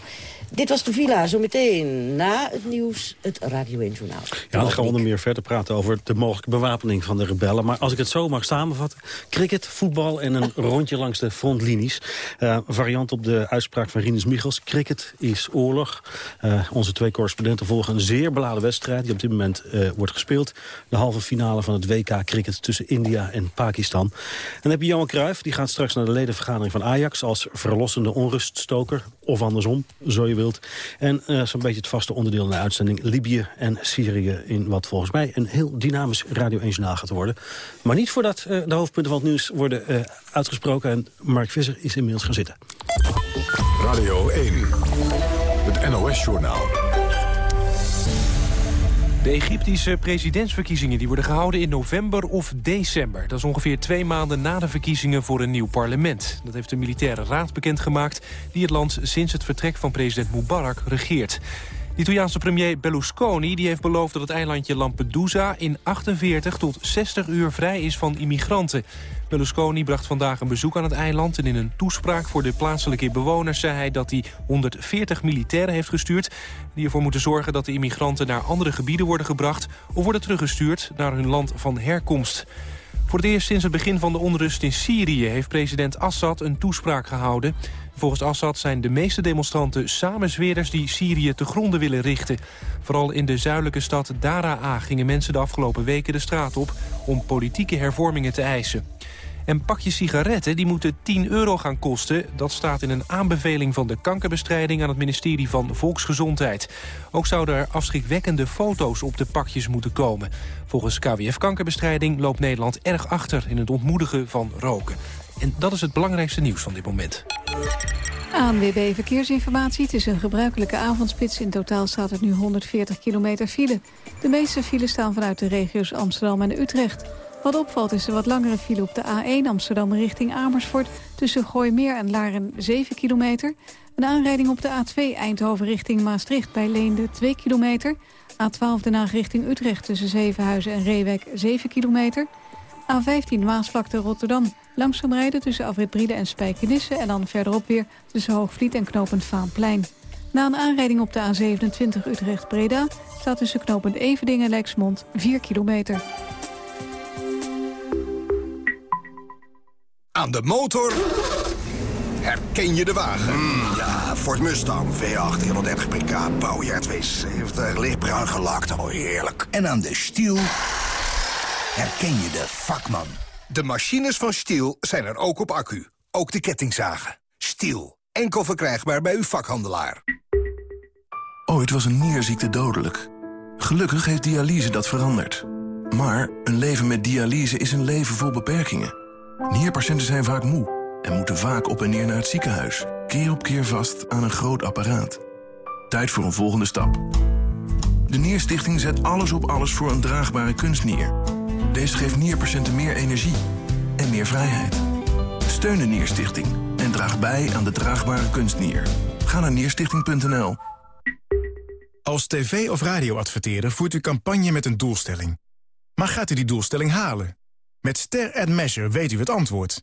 Dit was de Villa, zometeen na het nieuws, het Radio 1 Journaal. Ja, dan gaan we onder meer verder praten over de mogelijke bewapening van de rebellen. Maar als ik het zo mag samenvatten, cricket, voetbal en een [laughs] rondje langs de frontlinies. Uh, variant op de uitspraak van Rinus Michels. Cricket is oorlog. Uh, onze twee correspondenten volgen een zeer beladen wedstrijd die op dit moment uh, wordt gespeeld. De halve finale van het WK cricket tussen India en Pakistan. En dan heb je Johan Cruijff, die gaat straks naar de ledenvergadering van Ajax als verlossende onruststoker. Of andersom, zo je En uh, zo'n beetje het vaste onderdeel in de uitzending... Libië en Syrië in wat volgens mij een heel dynamisch Radio 1 journaal gaat worden. Maar niet voordat uh, de hoofdpunten van het nieuws worden uh, uitgesproken. En Mark Visser is inmiddels gaan zitten. Radio 1, het NOS-journaal. De Egyptische presidentsverkiezingen die worden gehouden in november of december. Dat is ongeveer twee maanden na de verkiezingen voor een nieuw parlement. Dat heeft de militaire raad bekendgemaakt... die het land sinds het vertrek van president Mubarak regeert. De Italiaanse premier Berlusconi die heeft beloofd dat het eilandje Lampedusa... in 48 tot 60 uur vrij is van immigranten. Berlusconi bracht vandaag een bezoek aan het eiland... en in een toespraak voor de plaatselijke bewoners zei hij dat hij 140 militairen heeft gestuurd... die ervoor moeten zorgen dat de immigranten naar andere gebieden worden gebracht... of worden teruggestuurd naar hun land van herkomst. Voor het eerst sinds het begin van de onrust in Syrië... heeft president Assad een toespraak gehouden. Volgens Assad zijn de meeste demonstranten samenzweerders... die Syrië te gronden willen richten. Vooral in de zuidelijke stad Daraa gingen mensen de afgelopen weken de straat op... om politieke hervormingen te eisen. En pakjes sigaretten die moeten 10 euro gaan kosten. Dat staat in een aanbeveling van de kankerbestrijding... aan het ministerie van Volksgezondheid. Ook zouden er afschrikwekkende foto's op de pakjes moeten komen. Volgens KWF Kankerbestrijding loopt Nederland erg achter... in het ontmoedigen van roken. En dat is het belangrijkste nieuws van dit moment. ANWB Verkeersinformatie. Het is een gebruikelijke avondspits. In totaal staat er nu 140 kilometer file. De meeste files staan vanuit de regio's Amsterdam en Utrecht. Wat opvalt is de wat langere file op de A1 Amsterdam richting Amersfoort... tussen Gooimeer en Laren 7 kilometer. Een aanrijding op de A2 Eindhoven richting Maastricht bij Leende 2 kilometer. A12 Den Haag richting Utrecht tussen Zevenhuizen en Reewek 7 kilometer. A15 Maasvlakte Rotterdam. Langzaam rijden tussen Afrit en Spijkenisse... en dan verderop weer tussen Hoogvliet en Knopend Vaanplein. Na een aanrijding op de A27 Utrecht-Breda... staat tussen Knopend Evedingen en Lexmond 4 kilometer. Aan de motor herken je de wagen. Mm, ja, Ford Mustang, V8, 130 pk, bouwjaar 72, lichtbruin gelakt, oh heerlijk. En aan de stiel herken je de vakman. De machines van Stiel zijn er ook op accu. Ook de kettingzagen. Stiel. Enkel verkrijgbaar bij uw vakhandelaar. Ooit was een nierziekte dodelijk. Gelukkig heeft dialyse dat veranderd. Maar een leven met dialyse is een leven vol beperkingen. Nierpatiënten zijn vaak moe en moeten vaak op en neer naar het ziekenhuis. Keer op keer vast aan een groot apparaat. Tijd voor een volgende stap. De Nierstichting zet alles op alles voor een draagbare kunstnier. Deze geeft nierpatiënten meer energie en meer vrijheid. Steun de Nierstichting en draag bij aan de draagbare kunstnier. Ga naar nierstichting.nl. Als tv- of radioadverteerder voert u campagne met een doelstelling. Maar gaat u die doelstelling halen? Met Ster Ad Measure weet u het antwoord.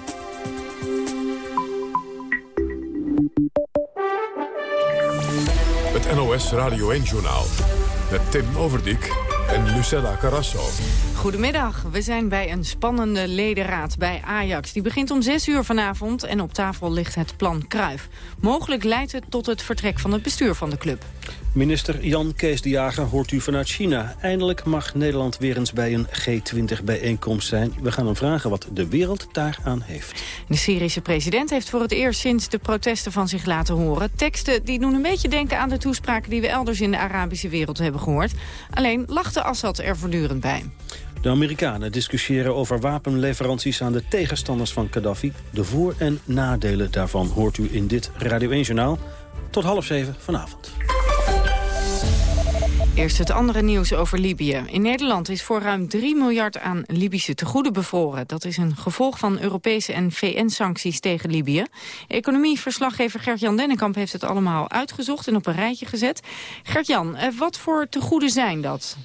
NOS Radio 1-journaal met Tim Overdijk en Lucella Carrasso. Goedemiddag, we zijn bij een spannende ledenraad bij Ajax. Die begint om 6 uur vanavond en op tafel ligt het plan Kruif. Mogelijk leidt het tot het vertrek van het bestuur van de club. Minister Jan Kees de Jager hoort u vanuit China. Eindelijk mag Nederland weer eens bij een G20-bijeenkomst zijn. We gaan hem vragen wat de wereld daaraan heeft. De Syrische president heeft voor het eerst sinds de protesten van zich laten horen. Teksten die doen een beetje denken aan de toespraken die we elders in de Arabische wereld hebben gehoord. Alleen lachte Assad er voortdurend bij. De Amerikanen discussiëren over wapenleveranties aan de tegenstanders van Gaddafi. De voor- en nadelen daarvan hoort u in dit Radio 1-journaal. Tot half zeven vanavond. Eerst het andere nieuws over Libië. In Nederland is voor ruim 3 miljard aan Libische tegoeden bevroren. Dat is een gevolg van Europese en VN-sancties tegen Libië. Economieverslaggever Gert-Jan Dennekamp heeft het allemaal uitgezocht en op een rijtje gezet. Gert-Jan, eh, wat voor tegoeden zijn dat?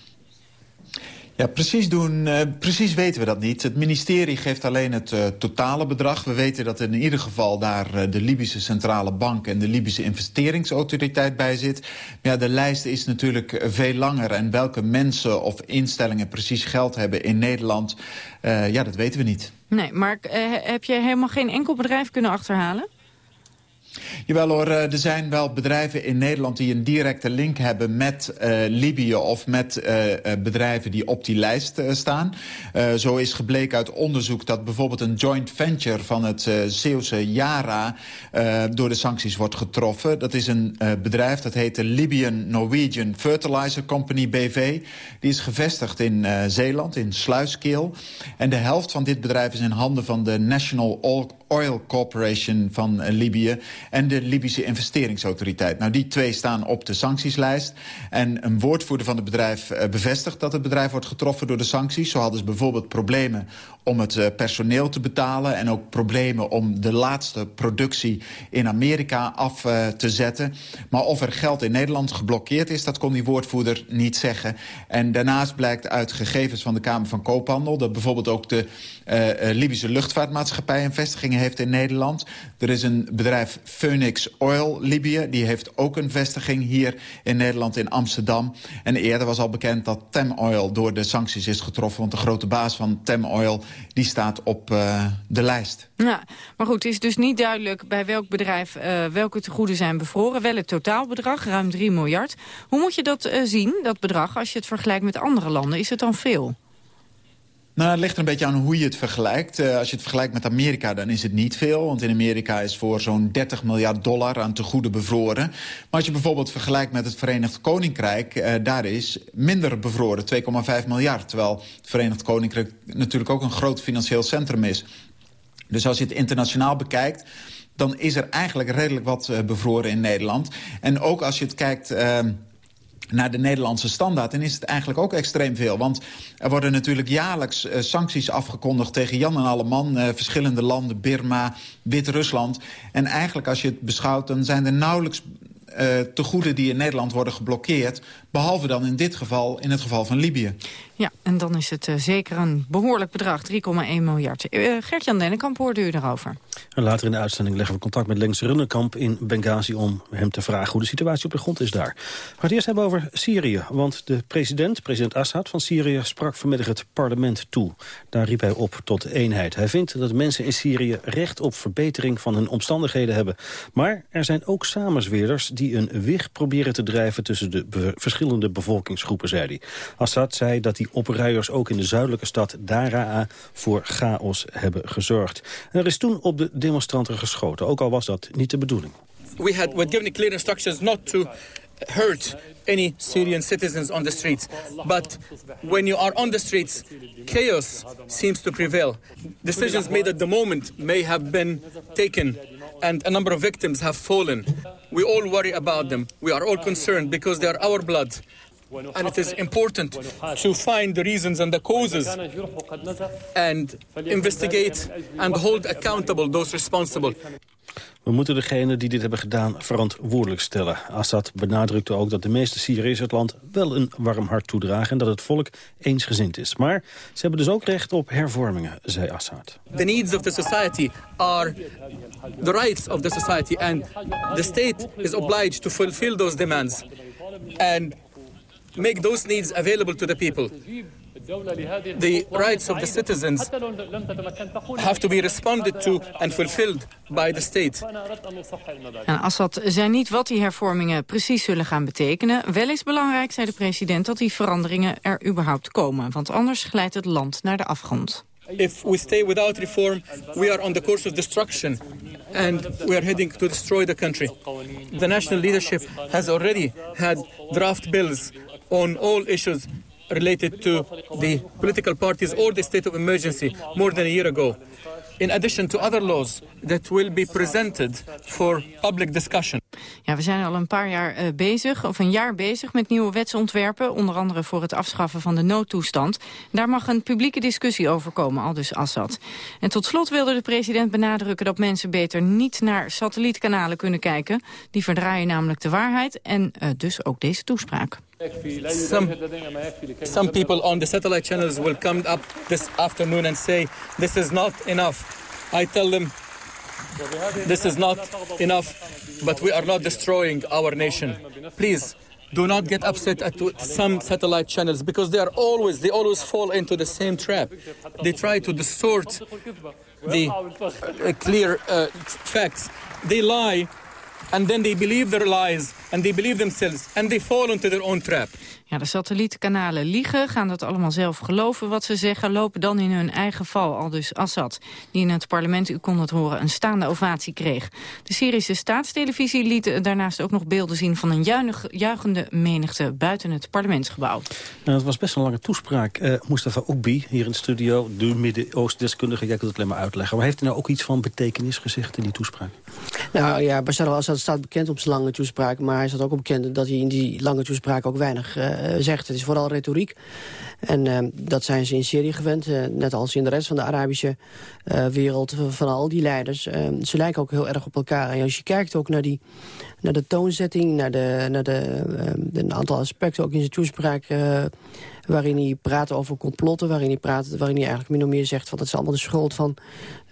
Ja, precies, doen, uh, precies weten we dat niet. Het ministerie geeft alleen het uh, totale bedrag. We weten dat in ieder geval daar uh, de Libische Centrale Bank... en de Libische Investeringsautoriteit bij zit. Ja, de lijst is natuurlijk veel langer. En welke mensen of instellingen precies geld hebben in Nederland... ja, dat weten we niet. Nee, maar heb je helemaal geen enkel bedrijf kunnen achterhalen? Jawel hoor, eh, er zijn wel bedrijven in Nederland die een directe link hebben met uh, Libië of met uh, bedrijven die op die lijst staan. zo is gebleken uit onderzoek dat bijvoorbeeld een joint venture van het Zeeuwse Yara door de sancties wordt getroffen. Dat is een bedrijf dat heet de Libyan Norwegian Fertilizer Company BV. Die is gevestigd in Zeeland, in Sluiskeel. En de helft van dit bedrijf is in handen van de National Oil Corporation van Libië en de Libische investeringsautoriteit. Nou, die twee staan op de sanctieslijst. En een woordvoerder van het bedrijf uh, bevestigt dat het bedrijf wordt getroffen door de sancties. Zo hadden ze bijvoorbeeld problemen om het uh, personeel te betalen... en ook problemen om de laatste productie in Amerika af uh, te zetten. Maar of er geld in Nederland geblokkeerd is, dat kon die woordvoerder niet zeggen. En daarnaast blijkt uit gegevens van de Kamer van Koophandel... dat bijvoorbeeld ook de Libische luchtvaartmaatschappij een vestiging heeft in Nederland. Er is een bedrijf Phoenix Oil Libië. Die heeft ook een vestiging hier in Nederland in Amsterdam. En eerder was al bekend dat Tem Oil door de sancties is getroffen. Want de grote baas van Tem Oil die staat op uh, de lijst. Ja, maar goed, het is dus niet duidelijk bij welk bedrijf uh, welke tegoeden zijn bevroren. Wel het totaalbedrag, ruim 3 miljard. Hoe moet je dat uh, zien, dat bedrag, als je het vergelijkt met andere landen? Is het dan veel? Nou, het ligt er een beetje aan hoe je het vergelijkt. Uh, als je het vergelijkt met Amerika, dan is het niet veel. Want in Amerika is voor zo'n 30 miljard dollar aan tegoeden bevroren. Maar als je bijvoorbeeld vergelijkt met het Verenigd Koninkrijk... Uh, daar is minder bevroren, 2,5 miljard. Terwijl het Verenigd Koninkrijk natuurlijk ook een groot financieel centrum is. Dus als je het internationaal bekijkt dan is er eigenlijk redelijk wat uh, bevroren in Nederland. En ook als je het kijkt... Uh, naar de Nederlandse standaard, dan is het eigenlijk ook extreem veel. Want er worden natuurlijk jaarlijks uh, sancties afgekondigd tegen Jan en Alleman. Uh, verschillende landen, Birma, Wit-Rusland. En eigenlijk als je het beschouwt, dan zijn er nauwelijks uh, tegoeden die in Nederland worden geblokkeerd. Behalve dan in dit geval, in het geval van Libië. Ja, en dan is het uh, zeker een behoorlijk bedrag, 3,1 miljard. Uh, Gert-Jan Dennekamp hoorde u daarover. En later in de uitzending leggen we contact met Lengs Runnekamp in Benghazi... om hem te vragen hoe de situatie op de grond is daar. We gaan het eerst hebben over Syrië. Want de president, president Assad van Syrië... sprak vanmiddag het parlement toe. Daar riep hij op tot eenheid. Hij vindt dat mensen in Syrië recht op verbetering van hun omstandigheden hebben. Maar er zijn ook samenzweerders die een wig proberen te drijven... tussen de verschillende bevolkingsgroepen, zei hij. Assad zei dat die opruiers ook in de zuidelijke stad Daraa... voor chaos hebben gezorgd. En er is toen op de demonstranten geschoten, ook al was dat niet de bedoeling. We had were given clear instructions not to hurt any Syrian citizens on the streets. But when you are on the streets, chaos seems to prevail. Decisions made at the moment may have been taken and a number of victims have fallen. We all worry about them. We are all concerned because they are our blood. And it is important to find the reasons and the causes and investigate and hold accountable those responsible. We moeten degenen die dit hebben gedaan verantwoordelijk stellen. Assad benadrukte ook dat de meeste Syriërs het land wel een warm hart toedragen... en dat het volk eensgezind is. Maar ze hebben dus ook recht op hervormingen, zei Assad. The needs of the society are the rights of the society... and the state is obliged to fulfill those demands... and make those needs available to the people. The rights of the citizens have to be responded to and fulfilled by the state. En Assad zei niet wat die hervormingen precies zullen gaan betekenen. Wel is belangrijk, zei de president, dat die veranderingen er überhaupt komen. Want anders glijdt het land naar de afgrond. If we stay without reform, we are on the course of destruction. And we are heading to destroy the country. The national leadership has already had draft bills on all issues related to the political parties or the state of emergency more than a year ago. In addition to other laws that will be presented for public discussion. Ja, we zijn al een paar jaar uh, bezig, of een jaar bezig met nieuwe wetsontwerpen. Onder andere voor het afschaffen van de noodtoestand. Daar mag een publieke discussie over komen, al dus Assad. En tot slot wilde de president benadrukken dat mensen beter niet naar satellietkanalen kunnen kijken. Die verdraaien namelijk de waarheid en uh, dus ook deze toespraak. Some people on the satellite channels will come up this afternoon and say this is not enough. I tell them this is not enough, but we are not destroying our nation. Please do not get upset at some satellite channels because they are always they always fall into the same trap. They try to distort the uh, clear uh, facts. They lie and then they believe their lies and they believe themselves and they fall into their own trap. Ja, de satellietkanalen liegen, gaan dat allemaal zelf geloven wat ze zeggen... lopen dan in hun eigen val, al dus Assad... die in het parlement, u kon het horen, een staande ovatie kreeg. De Syrische staatstelevisie liet daarnaast ook nog beelden zien... van een juichende menigte buiten het parlementsgebouw. Nou, het was best een lange toespraak. Uh, Mustafa Oekbi, hier in de studio, de Midden-Oost-deskundige... jij kunt het alleen maar uitleggen. Maar heeft hij nou ook iets van betekenis gezegd in die toespraak? Nou ja, Bashar al-Assad staat bekend op zijn lange toespraak... maar hij staat ook bekend dat hij in die lange toespraak ook weinig... Uh, zegt. Het is vooral retoriek. En uh, dat zijn ze in Syrië gewend, uh, net als in de rest van de Arabische wereld van al die leiders. ze lijken ook heel erg op elkaar. En als je kijkt ook naar, die, naar de toonzetting, naar, de, naar de, een aantal aspecten, ook in zijn toespraak waarin hij praat over complotten, waarin hij, praat, waarin hij eigenlijk min of meer zegt... van dat is allemaal de schuld van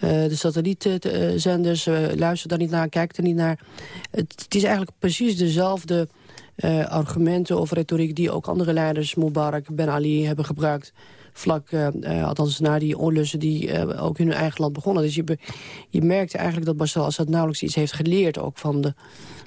de satellietzenders, uh, luister daar niet naar, kijk er niet naar. Het, het is eigenlijk precies dezelfde uh, argumenten of retoriek die ook andere leiders, Mubarak, Ben Ali, hebben gebruikt. Vlak, uh, uh, althans na die onlussen die ook in hun eigen land begonnen. Dus je, je merkt eigenlijk dat Bashar al-Assad nauwelijks iets heeft geleerd... ook van de,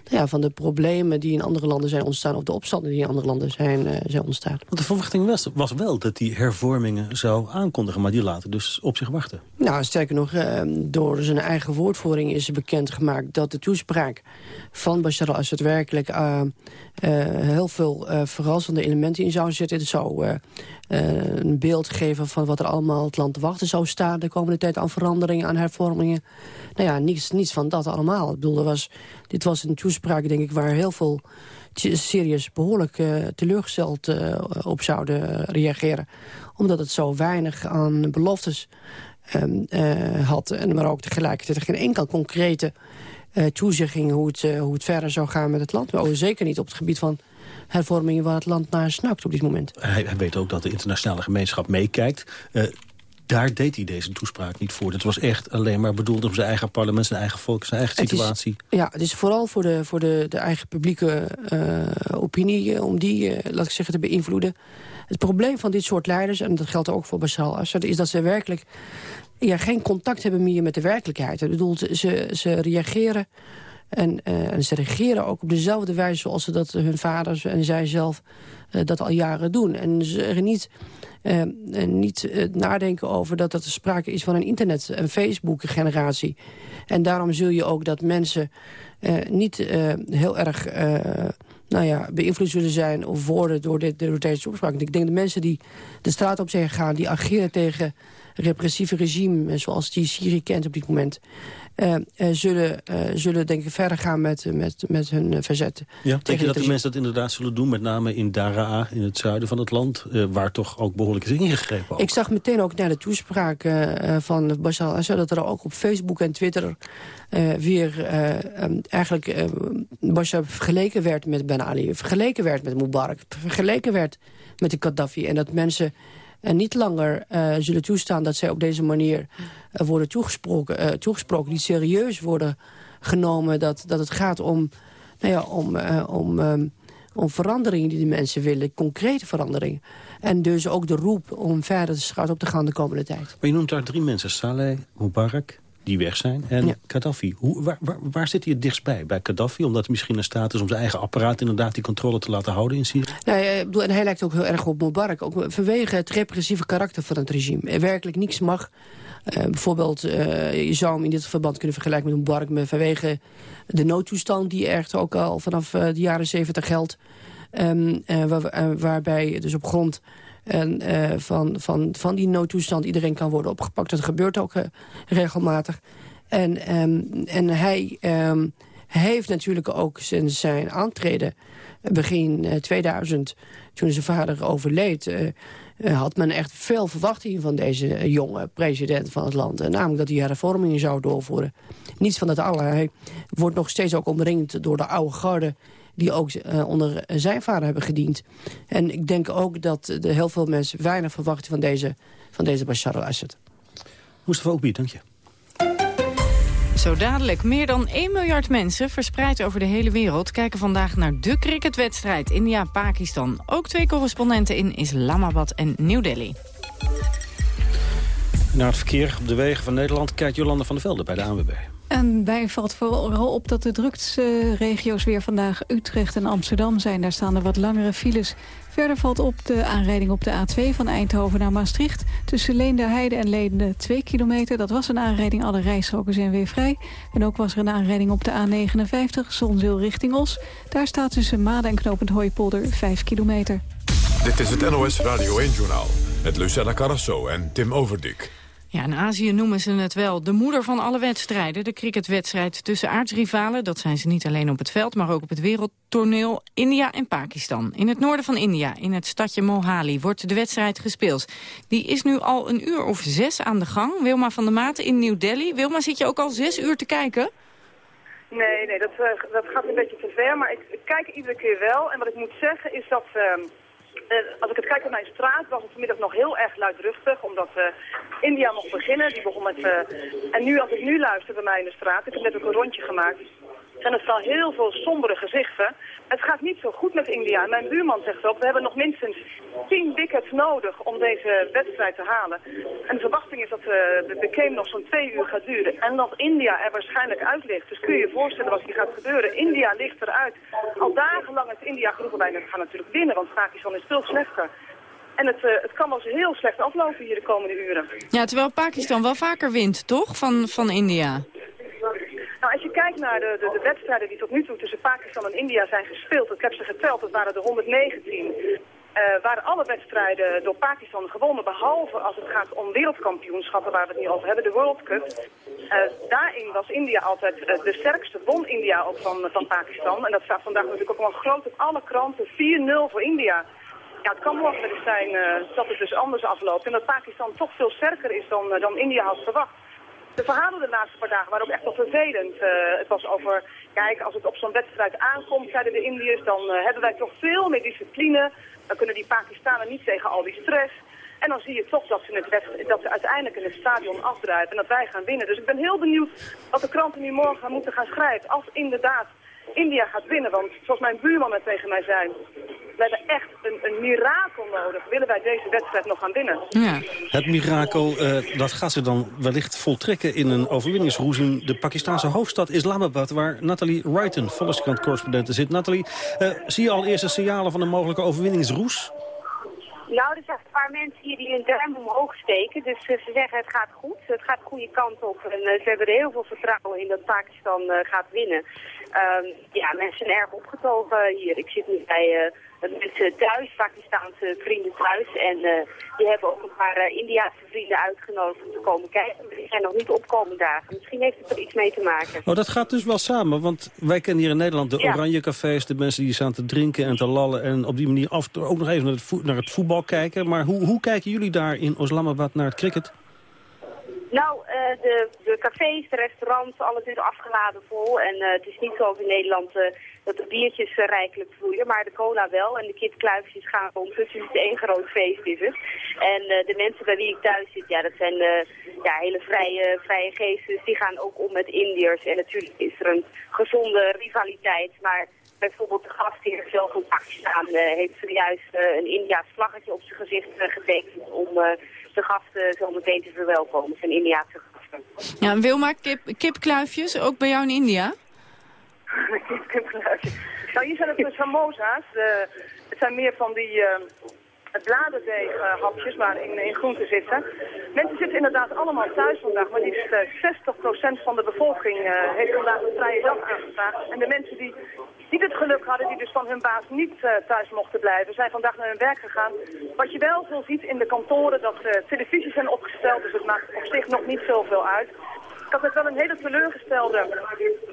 ja, van de problemen die in andere landen zijn ontstaan... of de opstanden die in andere landen zijn, uh, zijn ontstaan. Want de verwachting was, was wel dat die hervormingen zou aankondigen... maar die laten dus op zich wachten. Nou, sterker nog, uh, door zijn eigen woordvoering is bekendgemaakt... dat de toespraak van Bashar al-Assad werkelijk... Uh, heel veel verrassende elementen in zou zitten. Het zou een beeld geven van wat er allemaal het land te wachten zou staan... de komende tijd aan veranderingen, aan hervormingen. Nou ja, niets, niets van dat allemaal. Ik bedoel, was, dit was een toespraak, denk ik, waar heel veel serieus behoorlijk uh, teleurgesteld uh, op zouden reageren. Omdat het zo weinig aan beloftes uh, had. En maar ook tegelijkertijd geen enkel concrete toezegging hoe het, hoe het verder zou gaan met het land. Maar zeker niet op het gebied van hervormingen waar het land naar snakt op dit moment. Hij, hij weet ook dat de internationale gemeenschap meekijkt daar deed hij deze toespraak niet voor. Het was echt alleen maar bedoeld om zijn eigen parlement, zijn eigen volk, zijn eigen situatie. ja, het is vooral voor de, voor de, de eigen publieke uh, opinie, uh, om die, uh, laat ik zeggen, te beïnvloeden. Het probleem van dit soort leiders, en dat geldt ook voor Bashar al-Assad, is dat ze werkelijk ja, geen contact hebben meer met de werkelijkheid. Ik bedoel, ze, ze reageren en, en, ze regeren ook op dezelfde wijze zoals ze dat hun vaders en zij zelf dat al jaren doen. En ze niet uh, niet nadenken over dat er sprake is van een internet- en Facebook-generatie. En daarom zul je ook dat mensen niet heel erg nou ja, beïnvloed zullen zijn of worden door, dit, door deze toespraak. Ik denk de mensen die de straat op zijn gaan, die ageren tegen repressieve regime zoals die Syrië kent op dit moment... Uh, uh, zullen, uh, zullen denk ik verder gaan met, met, met hun verzet. Ja, denk je dat de mensen dat inderdaad zullen doen? Met name in Daraa, in het zuiden van het land... waar toch ook behoorlijk is ingegrepen? Ook. Ik zag meteen ook naar de toespraak van Bashar al-Assad... dat er ook op Facebook en Twitter weer um, eigenlijk Bashar vergeleken werd met Ben Ali... vergeleken werd met Mubarak, vergeleken werd met de Gaddafi... en dat mensen en niet langer uh, zullen toestaan dat zij op deze manier uh, worden toegesproken, uh, toegesproken, niet serieus worden genomen. Dat, dat het gaat om, nou ja, om, om, um, om veranderingen die de mensen willen, concrete veranderingen. En dus ook de roep om verder de schout op te gaan de komende tijd. Maar je noemt daar drie mensen, Saleh, Mubarak, die weg zijn, en Gaddafi. Hoe, waar, waar, waar, zit hij het dichtst bij? Bij Gaddafi, omdat hij misschien in staat is om zijn eigen apparaat... inderdaad die controle te laten houden in Syrië? Nou, en hij lijkt ook heel erg op Mubarak. Ook vanwege het repressieve karakter van het regime. Er werkelijk niks mag. Uh, bijvoorbeeld, uh, je zou hem in dit verband kunnen vergelijken met Mubarak... Met vanwege de noodtoestand die echt ook al vanaf uh, de jaren zeventig geldt. Um, waar, waarbij dus op grond en, uh, van, van, van die noodtoestand iedereen kan worden opgepakt. Dat gebeurt ook uh, regelmatig. En, um, en hij um, heeft natuurlijk ook sinds zijn aantreden begin uh, 2000... toen zijn vader overleed... had men echt veel verwachtingen van deze jonge president van het land. namelijk dat hij hervormingen zou doorvoeren. Niets van dat alle. Hij wordt nog steeds ook omringd door de oude garde die ook uh, onder zijn vader hebben gediend. En ik denk ook dat er heel veel mensen weinig verwachten van deze, van deze Bashar al-Assad. Mustafa Oekbi, dank je. Zo dadelijk. Meer dan 1 miljard mensen, verspreid over de hele wereld... kijken vandaag naar de cricketwedstrijd India-Pakistan. Ook twee correspondenten in Islamabad en New Delhi. Naar het verkeer op de wegen van Nederland kijkt Jolanda van der Velde bij de ANWB. En bij valt vooral op dat de drukste regio's weer vandaag Utrecht en Amsterdam zijn. Daar staan er wat langere files. Verder valt op de aanrijding op de A2 van Eindhoven naar Maastricht. Tussen Leenderheide en Leende 2 kilometer. Dat was een aanrijding, alle rijstroken zijn weer vrij. En ook was er een aanrijding op de A59, Zonzeel richting Os. Daar staat tussen Maden en Knopend Hooipolder 5 kilometer. Dit is het NOS Radio 1-journaal met Lucella Carrasso en Tim Overdik. Ja, in Azië noemen ze het wel de moeder van alle wedstrijden. De cricketwedstrijd tussen aardsrivalen. Dat zijn ze niet alleen op het veld, maar ook op het wereldtoneel. India en Pakistan. In het noorden van India, in het stadje Mohali, wordt de wedstrijd gespeeld. Die is nu al een uur of zes aan de gang. Wilma van der Maten in New Delhi. Wilma, zit je ook al zes uur te kijken? Nee, nee, dat, uh, dat gaat een beetje te ver. Maar ik, kijk iedere keer wel. En wat ik moet zeggen is dat... Uh, uh, als ik het kijk op mijn straat was het vanmiddag nog heel erg luidruchtig, omdat uh, India mocht beginnen. Die begon met, uh, en nu als ik nu luister bij mij in de straat, ik heb net ook een rondje gemaakt, zijn het wel heel veel sombere gezichten. Het gaat niet zo goed met India. En mijn buurman zegt ook, we hebben nog minstens 10 wickets nodig om deze wedstrijd te halen. En de verwachting is dat uh, de, game nog zo'n twee uur gaat duren. En dat India er waarschijnlijk uit ligt. Dus kun je je voorstellen wat hier gaat gebeuren. India ligt eruit. Al dagenlang heeft India geroepen, wij gaan natuurlijk winnen, want Pakistan is veel slechter. En het, uh, het kan wel eens heel slecht aflopen hier de komende uren. Ja, terwijl Pakistan wel vaker wint, toch, van, van India? Nou, als je kijkt naar de, de, de, wedstrijden die tot nu toe tussen Pakistan en India zijn gespeeld, ik heb ze geteld, dat waren er 119. Uh, waren alle wedstrijden door Pakistan gewonnen, behalve als het gaat om wereldkampioenschappen waar we het nu over hebben, de World Cup. Uh, daarin was India altijd uh, de sterkste, won India ook van, van Pakistan. En dat staat vandaag natuurlijk ook wel groot op alle kranten, 4-0 voor India. Ja, het kan mogelijk zijn dat het dus anders afloopt en dat Pakistan toch veel sterker is dan, dan India had verwacht. De verhalen de laatste paar dagen waren ook echt wel vervelend. Uh, het was over, kijk, als het op zo'n wedstrijd aankomt, zeiden de Indiërs, dan hebben wij toch veel meer discipline. Dan kunnen die Pakistanen niet tegen al die stress. En dan zie je toch dat ze, het dat ze uiteindelijk in het stadion afdruipen en dat wij gaan winnen. Dus ik ben heel benieuwd wat de kranten nu morgen moeten gaan schrijven. Als inderdaad India gaat winnen. Want zoals mijn buurman net tegen mij zei, we hebben echt een, een mirakel nodig. Willen wij deze wedstrijd nog gaan winnen? Ja. Het mirakel, uh, dat gaat ze dan wellicht voltrekken in een overwinningsroes in de Pakistanse hoofdstad Islamabad, waar Nathalie Wrighton, Volkskrant-correspondent, zit. Nathalie, uh, zie je al eerste signalen van een mogelijke overwinningsroes? Nou, er zijn een paar mensen hier die hun duim omhoog steken. Dus uh, ze zeggen het gaat goed. Het gaat de goede kant op. En uh, ze hebben er heel veel vertrouwen in dat Pakistan uh, gaat winnen. Um, ja, mensen zijn erg opgetogen hier. Ik zit nu bij mensen thuis, Pakistaanse vrienden thuis. En die hebben ook een paar Indiaanse vrienden uitgenodigd om te komen kijken. Maar die zijn nog niet opkomende dagen. Misschien heeft het er iets mee te maken. Oh, dat gaat dus wel samen. Want wij kennen hier in Nederland de ja. oranje cafés, de mensen die staan te drinken en te lallen. En op die manier af, ook nog even naar het, naar het voetbal kijken. Maar hoe, hoe kijken jullie daar in Islamabad naar het cricket? Nou, uh, de, de cafés, de restaurants, alles is afgeladen vol. En uh, het is niet zoals in Nederland uh, dat de biertjes rijkelijk vloeien, maar de cola wel. En de kipkluifjes gaan om. Dus het is één groot feest is het. En de mensen bij wie ik thuis zit, ja, dat zijn ja, hele vrije, vrije geesten. Die gaan ook om met Indiërs. En natuurlijk is er een gezonde rivaliteit. Maar bijvoorbeeld de gastheer zelf van Pakistan uh, heeft zojuist een Indiaas vlaggetje op zijn gezicht getekend om de gasten zo meteen te verwelkomen, zijn Indiaanse gasten. Ja, Wilma, kip, kipkluifjes, ook bij jou in India? [laughs] kipkluifjes. Nou, hier zijn het de samosa's. het zijn meer van die bladerdeeghapjes waar in, in groenten zitten. Mensen zitten inderdaad allemaal thuis vandaag, maar liefst uh, 60% van de bevolking uh, heeft vandaag een vrije dag aangevraagd. En de mensen die niet het geluk hadden, die dus van hun baas niet uh, thuis mochten blijven, zijn vandaag naar hun werk gegaan. Wat je wel veel ziet in de kantoren, dat uh, televisies zijn opgesteld, dus het maakt op zich nog niet zoveel uit. Ik had net wel een hele teleurgestelde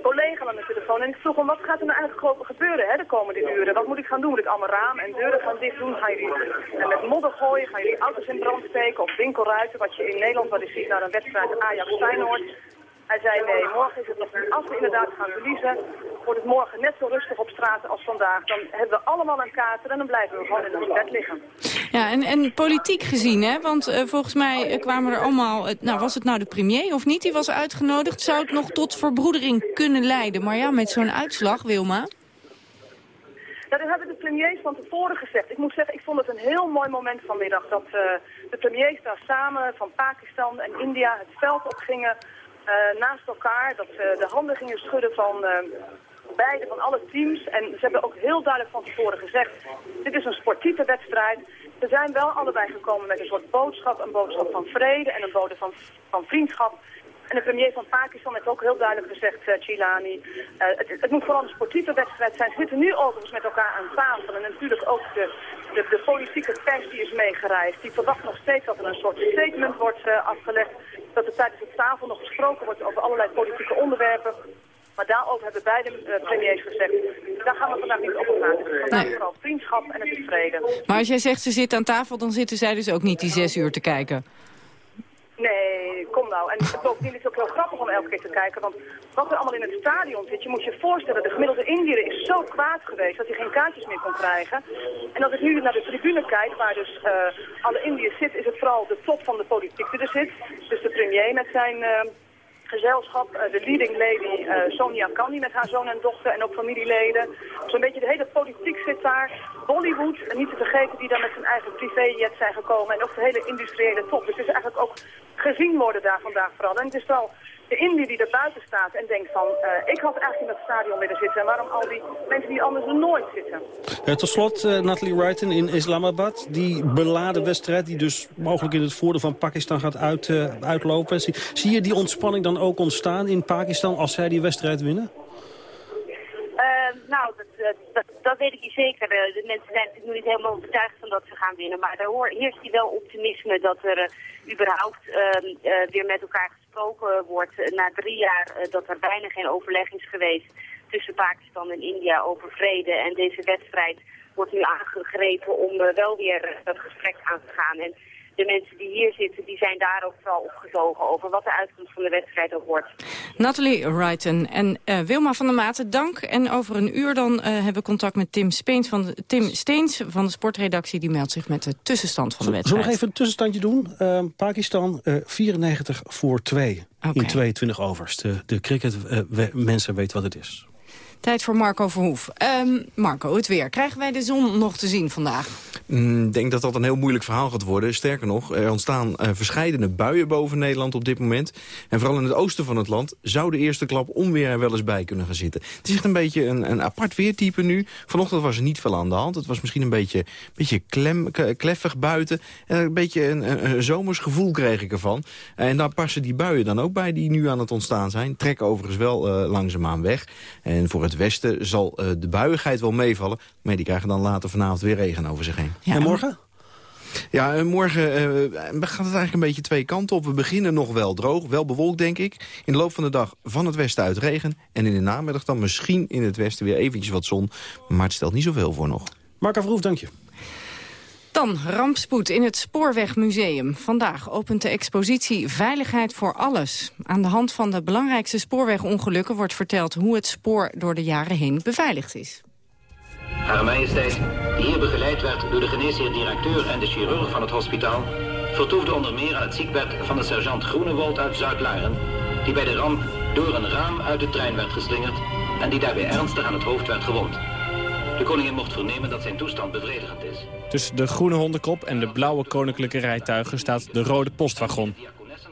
collega aan de telefoon. En ik vroeg hem, wat gaat er nou eigenlijk gebeuren hè, de komende uren? Wat moet ik gaan doen? Moet ik allemaal ramen en deuren gaan dicht doen? Gaan jullie en met modder gooien? Gaan jullie auto's in brand steken? Of winkelruiten? Wat je in Nederland wel eens ziet naar een wedstrijd Ajax-Feyenoord. Hij zei nee, morgen is het nog niet. Als we inderdaad gaan verliezen, wordt het morgen net zo rustig op straat als vandaag. Dan hebben we allemaal een kater en dan blijven we gewoon in ons bed liggen. Ja, en, en politiek gezien, hè? Want uh, volgens mij kwamen er allemaal... Uh, nou, was het nou de premier of niet? Die was uitgenodigd. Zou het nog tot verbroedering kunnen leiden? Maar ja, met zo'n uitslag, Wilma... Ja, dat hebben de premiers van tevoren gezegd. Ik moet zeggen, ik vond het een heel mooi moment vanmiddag... dat uh, de premiers daar samen van Pakistan en India het veld op gingen... naast elkaar, dat ze de handen gingen schudden van uh, beide, van alle teams. En ze hebben ook heel duidelijk van tevoren gezegd, dit is een sportieve wedstrijd. Ze zijn wel allebei gekomen met een soort boodschap, een boodschap van vrede en een boodschap van, van vriendschap. En de premier van Pakistan heeft ook heel duidelijk gezegd, uh, Chilani, het, het, moet vooral een sportieve wedstrijd zijn. Ze zitten nu overigens met elkaar aan tafel en natuurlijk ook de, de, de politieke pers die is meegereisd. Die verwacht nog steeds dat er een soort statement wordt afgelegd dat er tijdens de tafel nog gesproken wordt over allerlei politieke onderwerpen. Maar daarover hebben beide uh, premiers gezegd, daar gaan we vandaag niet op praten. Dus vandaag nee. vooral vriendschap en het is vrede. Maar als jij zegt ze zitten aan tafel, dan zitten zij dus ook niet die zes uur te kijken? Nee, kom nou. En bovendien is het ook heel grappig om elke keer te kijken. Want wat er allemaal in het stadion zit, je moet je voorstellen, de gemiddelde Indiër is zo kwaad geweest dat hij geen kaartjes meer kon krijgen. En als ik nu naar de tribune kijk, waar dus uh, alle Indiërs zitten, is het vooral de top van de politiek die er zit. Dus de premier met zijn... Uh, gezelschap, uh, de leading lady uh, Sonia Kandi met haar zoon en dochter en ook familieleden. Zo'n beetje de hele politiek zit daar. Bollywood, niet te vergeten, die dan met zijn eigen privéjet zijn gekomen. En ook de hele industriële top. Dus het is eigenlijk ook gezien worden daar vandaag vooral. En het is wel de Indie die er buiten staat en denkt van... Uh, ik had eigenlijk in het stadion willen zitten. En waarom al die mensen die anders er nooit zitten? Uh, tot slot, uh, Natalie Wrighton in Islamabad. Die beladen wedstrijd die dus mogelijk in het voordeel van Pakistan gaat uit, uitlopen. Zie, je die ontspanning dan ook ontstaan in Pakistan als zij die wedstrijd winnen? Nou, dat, dat, dat, weet ik niet zeker. De mensen zijn natuurlijk nog niet helemaal overtuigd van dat ze gaan winnen. Maar daar hoor, heerst hier wel optimisme dat er überhaupt weer met elkaar gesproken wordt na drie jaar dat er bijna geen overleg is geweest tussen Pakistan en India over vrede. En deze wedstrijd wordt nu aangegrepen om wel weer dat gesprek aan te gaan. En de mensen die hier zitten, die zijn daar ook vooral opgetogen over wat de uitkomst van de wedstrijd ook wordt. Nathalie Wrighton en uh, Wilma van der Maten, dank. En over een uur dan uh, hebben we contact met Tim, Speens van de, Tim Steens van de sportredactie. Die meldt zich met de tussenstand van de wedstrijd. Zullen we even een tussenstandje doen? Uh, Pakistan 94 voor 2 okay. in 22 overs. De, de cricket mensen weten wat het is. Tijd voor Marco Verhoef. Um, Marco, het weer. Krijgen wij de zon nog te zien vandaag? Ik mm, denk dat dat een heel moeilijk verhaal gaat worden. Sterker nog, er ontstaan uh, verscheidene buien boven Nederland op dit moment. En vooral in het oosten van het land zou de eerste klap onweer er wel eens bij kunnen gaan zitten. Het is echt een beetje een, een apart weertype nu. Vanochtend was er niet veel aan de hand. Het was misschien een beetje, beetje klem, kleffig buiten. En een beetje een, een, een zomers gevoel kreeg ik ervan. En daar passen die buien dan ook bij die nu aan het ontstaan zijn. Trekken overigens wel uh, langzaamaan weg. En voor het westen zal uh, de buiigheid wel meevallen. Maar die krijgen dan later vanavond weer regen over zich heen. Ja, en morgen? Ja, morgen uh, gaat het eigenlijk een beetje twee kanten op. We beginnen nog wel droog, wel bewolkt denk ik. In de loop van de dag van het westen uit regen. En in de namiddag dan misschien in het westen weer eventjes wat zon. Maar het stelt niet zoveel voor nog. Mark Verhoef, dank je. Dan rampspoed in het Spoorwegmuseum. Vandaag opent de expositie Veiligheid voor Alles. Aan de hand van de belangrijkste spoorwegongelukken wordt verteld hoe het spoor door de jaren heen beveiligd is. Hare Majesteit, hier begeleid werd door de geneesheer-directeur en de chirurg van het hospitaal, vertoefde onder meer aan het ziekbed van de sergeant Groenewold uit Zuid-Laren, die bij de ramp door een raam uit de trein werd geslingerd en die daarbij ernstig aan het hoofd werd gewond. De koningin mocht vernemen dat zijn toestand bevredigend is. Tussen de groene hondenkop en de blauwe koninklijke rijtuigen staat de rode postwagon.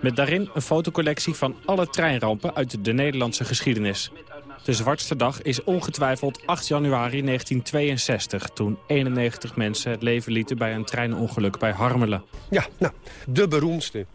Met daarin een fotocollectie van alle treinrampen uit de Nederlandse geschiedenis. De zwartste dag is ongetwijfeld 8 januari 1962... toen 91 mensen het leven lieten bij een treinongeluk bij Harmelen. Ja, nou, de beroemdste.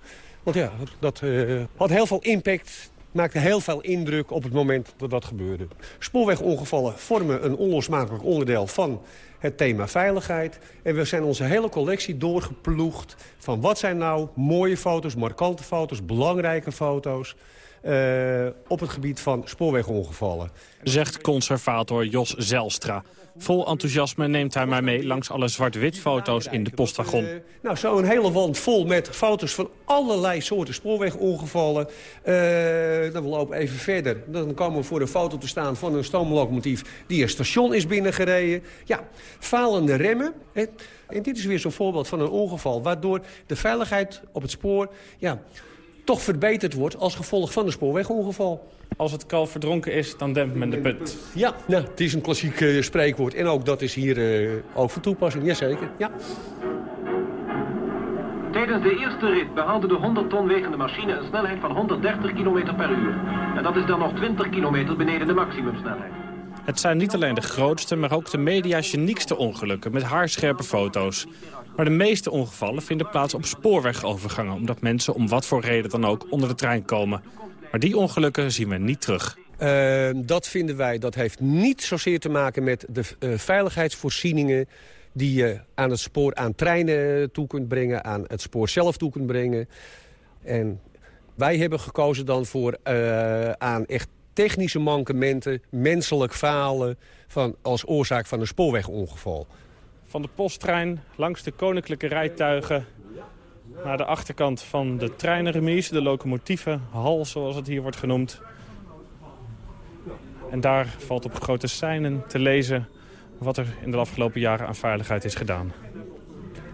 Want ja, dat uh, had heel veel impact maakte heel veel indruk op het moment dat dat gebeurde. Spoorwegongevallen vormen een onlosmakelijk onderdeel van het thema veiligheid. En we zijn onze hele collectie doorgeploegd van wat zijn nou mooie foto's, markante foto's, belangrijke foto's... Uh, op het gebied van spoorwegongevallen. Zegt conservator Jos Zelstra. Vol enthousiasme neemt hij mij mee langs alle zwart-wit foto's in de postwagon. Uh, nou, zo'n hele wand vol met foto's van allerlei soorten spoorwegongevallen. Uh, dan we lopen even verder. Dan komen we voor een foto te staan van een stoomlocomotief... die een station is binnengereden. Ja, falende remmen. Hè. En dit is weer zo'n voorbeeld van een ongeval... waardoor de veiligheid op het spoor... Ja, toch verbeterd wordt als gevolg van een spoorwegongeval. Als het kalf verdronken is, dan dempt men de put. Ja, nou, het is een klassiek uh, spreekwoord. En ook dat is hier uh, ook van toepassing. Jazeker, ja. Tijdens de eerste rit behaalde de 100 ton wegende machine een snelheid van 130 km per uur. En dat is dan nog 20 km beneden de maximumsnelheid. Het zijn niet alleen de grootste, maar ook de media-geniekste ongelukken... met haarscherpe foto's. Maar de meeste ongevallen vinden plaats op spoorwegovergangen... omdat mensen om wat voor reden dan ook onder de trein komen. Maar die ongelukken zien we niet terug. Uh, dat vinden wij, dat heeft niet zozeer te maken met de uh, veiligheidsvoorzieningen die je aan het spoor aan treinen toe kunt brengen, aan het spoor zelf toe kunt brengen. En wij hebben gekozen dan voor uh, aan echt technische mankementen, menselijk falen van, als oorzaak van een spoorwegongeval. Van de posttrein langs de koninklijke rijtuigen naar de achterkant van de treinenremise, de locomotievenhal zoals het hier wordt genoemd. En daar valt op grote seinen te lezen wat er in de afgelopen jaren aan veiligheid is gedaan.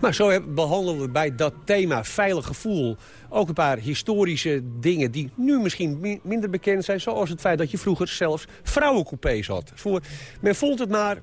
Maar zo behandelen we bij dat thema veilig gevoel ook een paar historische dingen die nu misschien minder bekend zijn. Zoals het feit dat je vroeger zelfs vrouwencoupés had. Voor, men vond het maar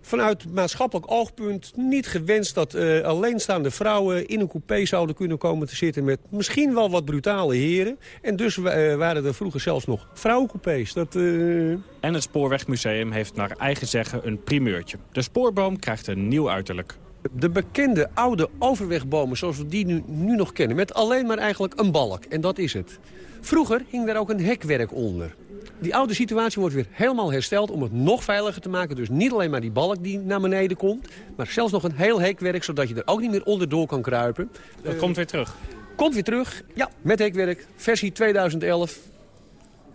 vanuit maatschappelijk oogpunt niet gewenst... dat uh, alleenstaande vrouwen in een coupé zouden kunnen komen te zitten... met misschien wel wat brutale heren. En dus uh, waren er vroeger zelfs nog vrouwencoupés. Dat, uh... En het Spoorwegmuseum heeft naar eigen zeggen een primeurtje. De spoorboom krijgt een nieuw uiterlijk. De bekende oude overwegbomen zoals we die nu, nu nog kennen... met alleen maar eigenlijk een balk. En dat is het. Vroeger hing daar ook een hekwerk onder. Die oude situatie wordt weer helemaal hersteld om het nog veiliger te maken. Dus niet alleen maar die balk die naar beneden komt... maar zelfs nog een heel hekwerk, zodat je er ook niet meer onderdoor kan kruipen. Dat uh, komt weer terug? Komt weer terug, ja, met hekwerk. Versie 2011.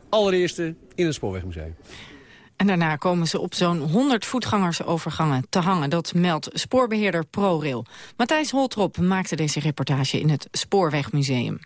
Allereerste in het Spoorwegmuseum. En daarna komen ze op zo'n 100 voetgangersovergangen te hangen. Dat meldt spoorbeheerder ProRail. Matthijs Holtrop maakte deze reportage in het Spoorwegmuseum.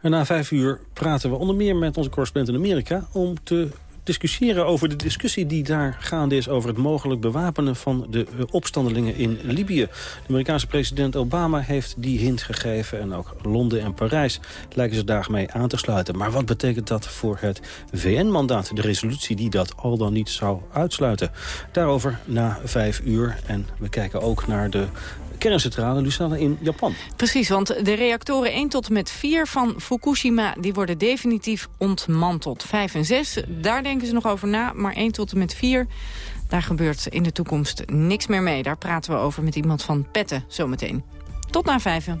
En na vijf uur praten we onder meer met onze correspondent in Amerika... om te discussiëren over de discussie die daar gaande is... over het mogelijk bewapenen van de opstandelingen in Libië. De Amerikaanse president Obama heeft die hint gegeven... en ook Londen en Parijs lijken ze daarmee aan te sluiten. Maar wat betekent dat voor het VN-mandaat? De resolutie die dat al dan niet zou uitsluiten. Daarover na vijf uur. En we kijken ook naar de kerncentrale Lucerne in Japan. Precies, want de reactoren 1 tot en met 4 van Fukushima... die worden definitief ontmanteld. 5 en 6, daar denken ze nog over na, maar 1 tot en met 4... daar gebeurt in de toekomst niks meer mee. Daar praten we over met iemand van Petten zometeen. Tot na vijven.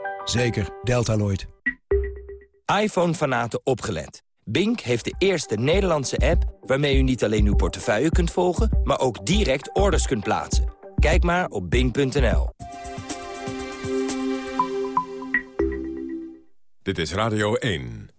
Zeker, Deltaloid iPhone-fanaten opgelet. Bink heeft de eerste Nederlandse app waarmee u niet alleen uw portefeuille kunt volgen... maar ook direct orders kunt plaatsen. Kijk maar op bink.nl. Dit is Radio 1.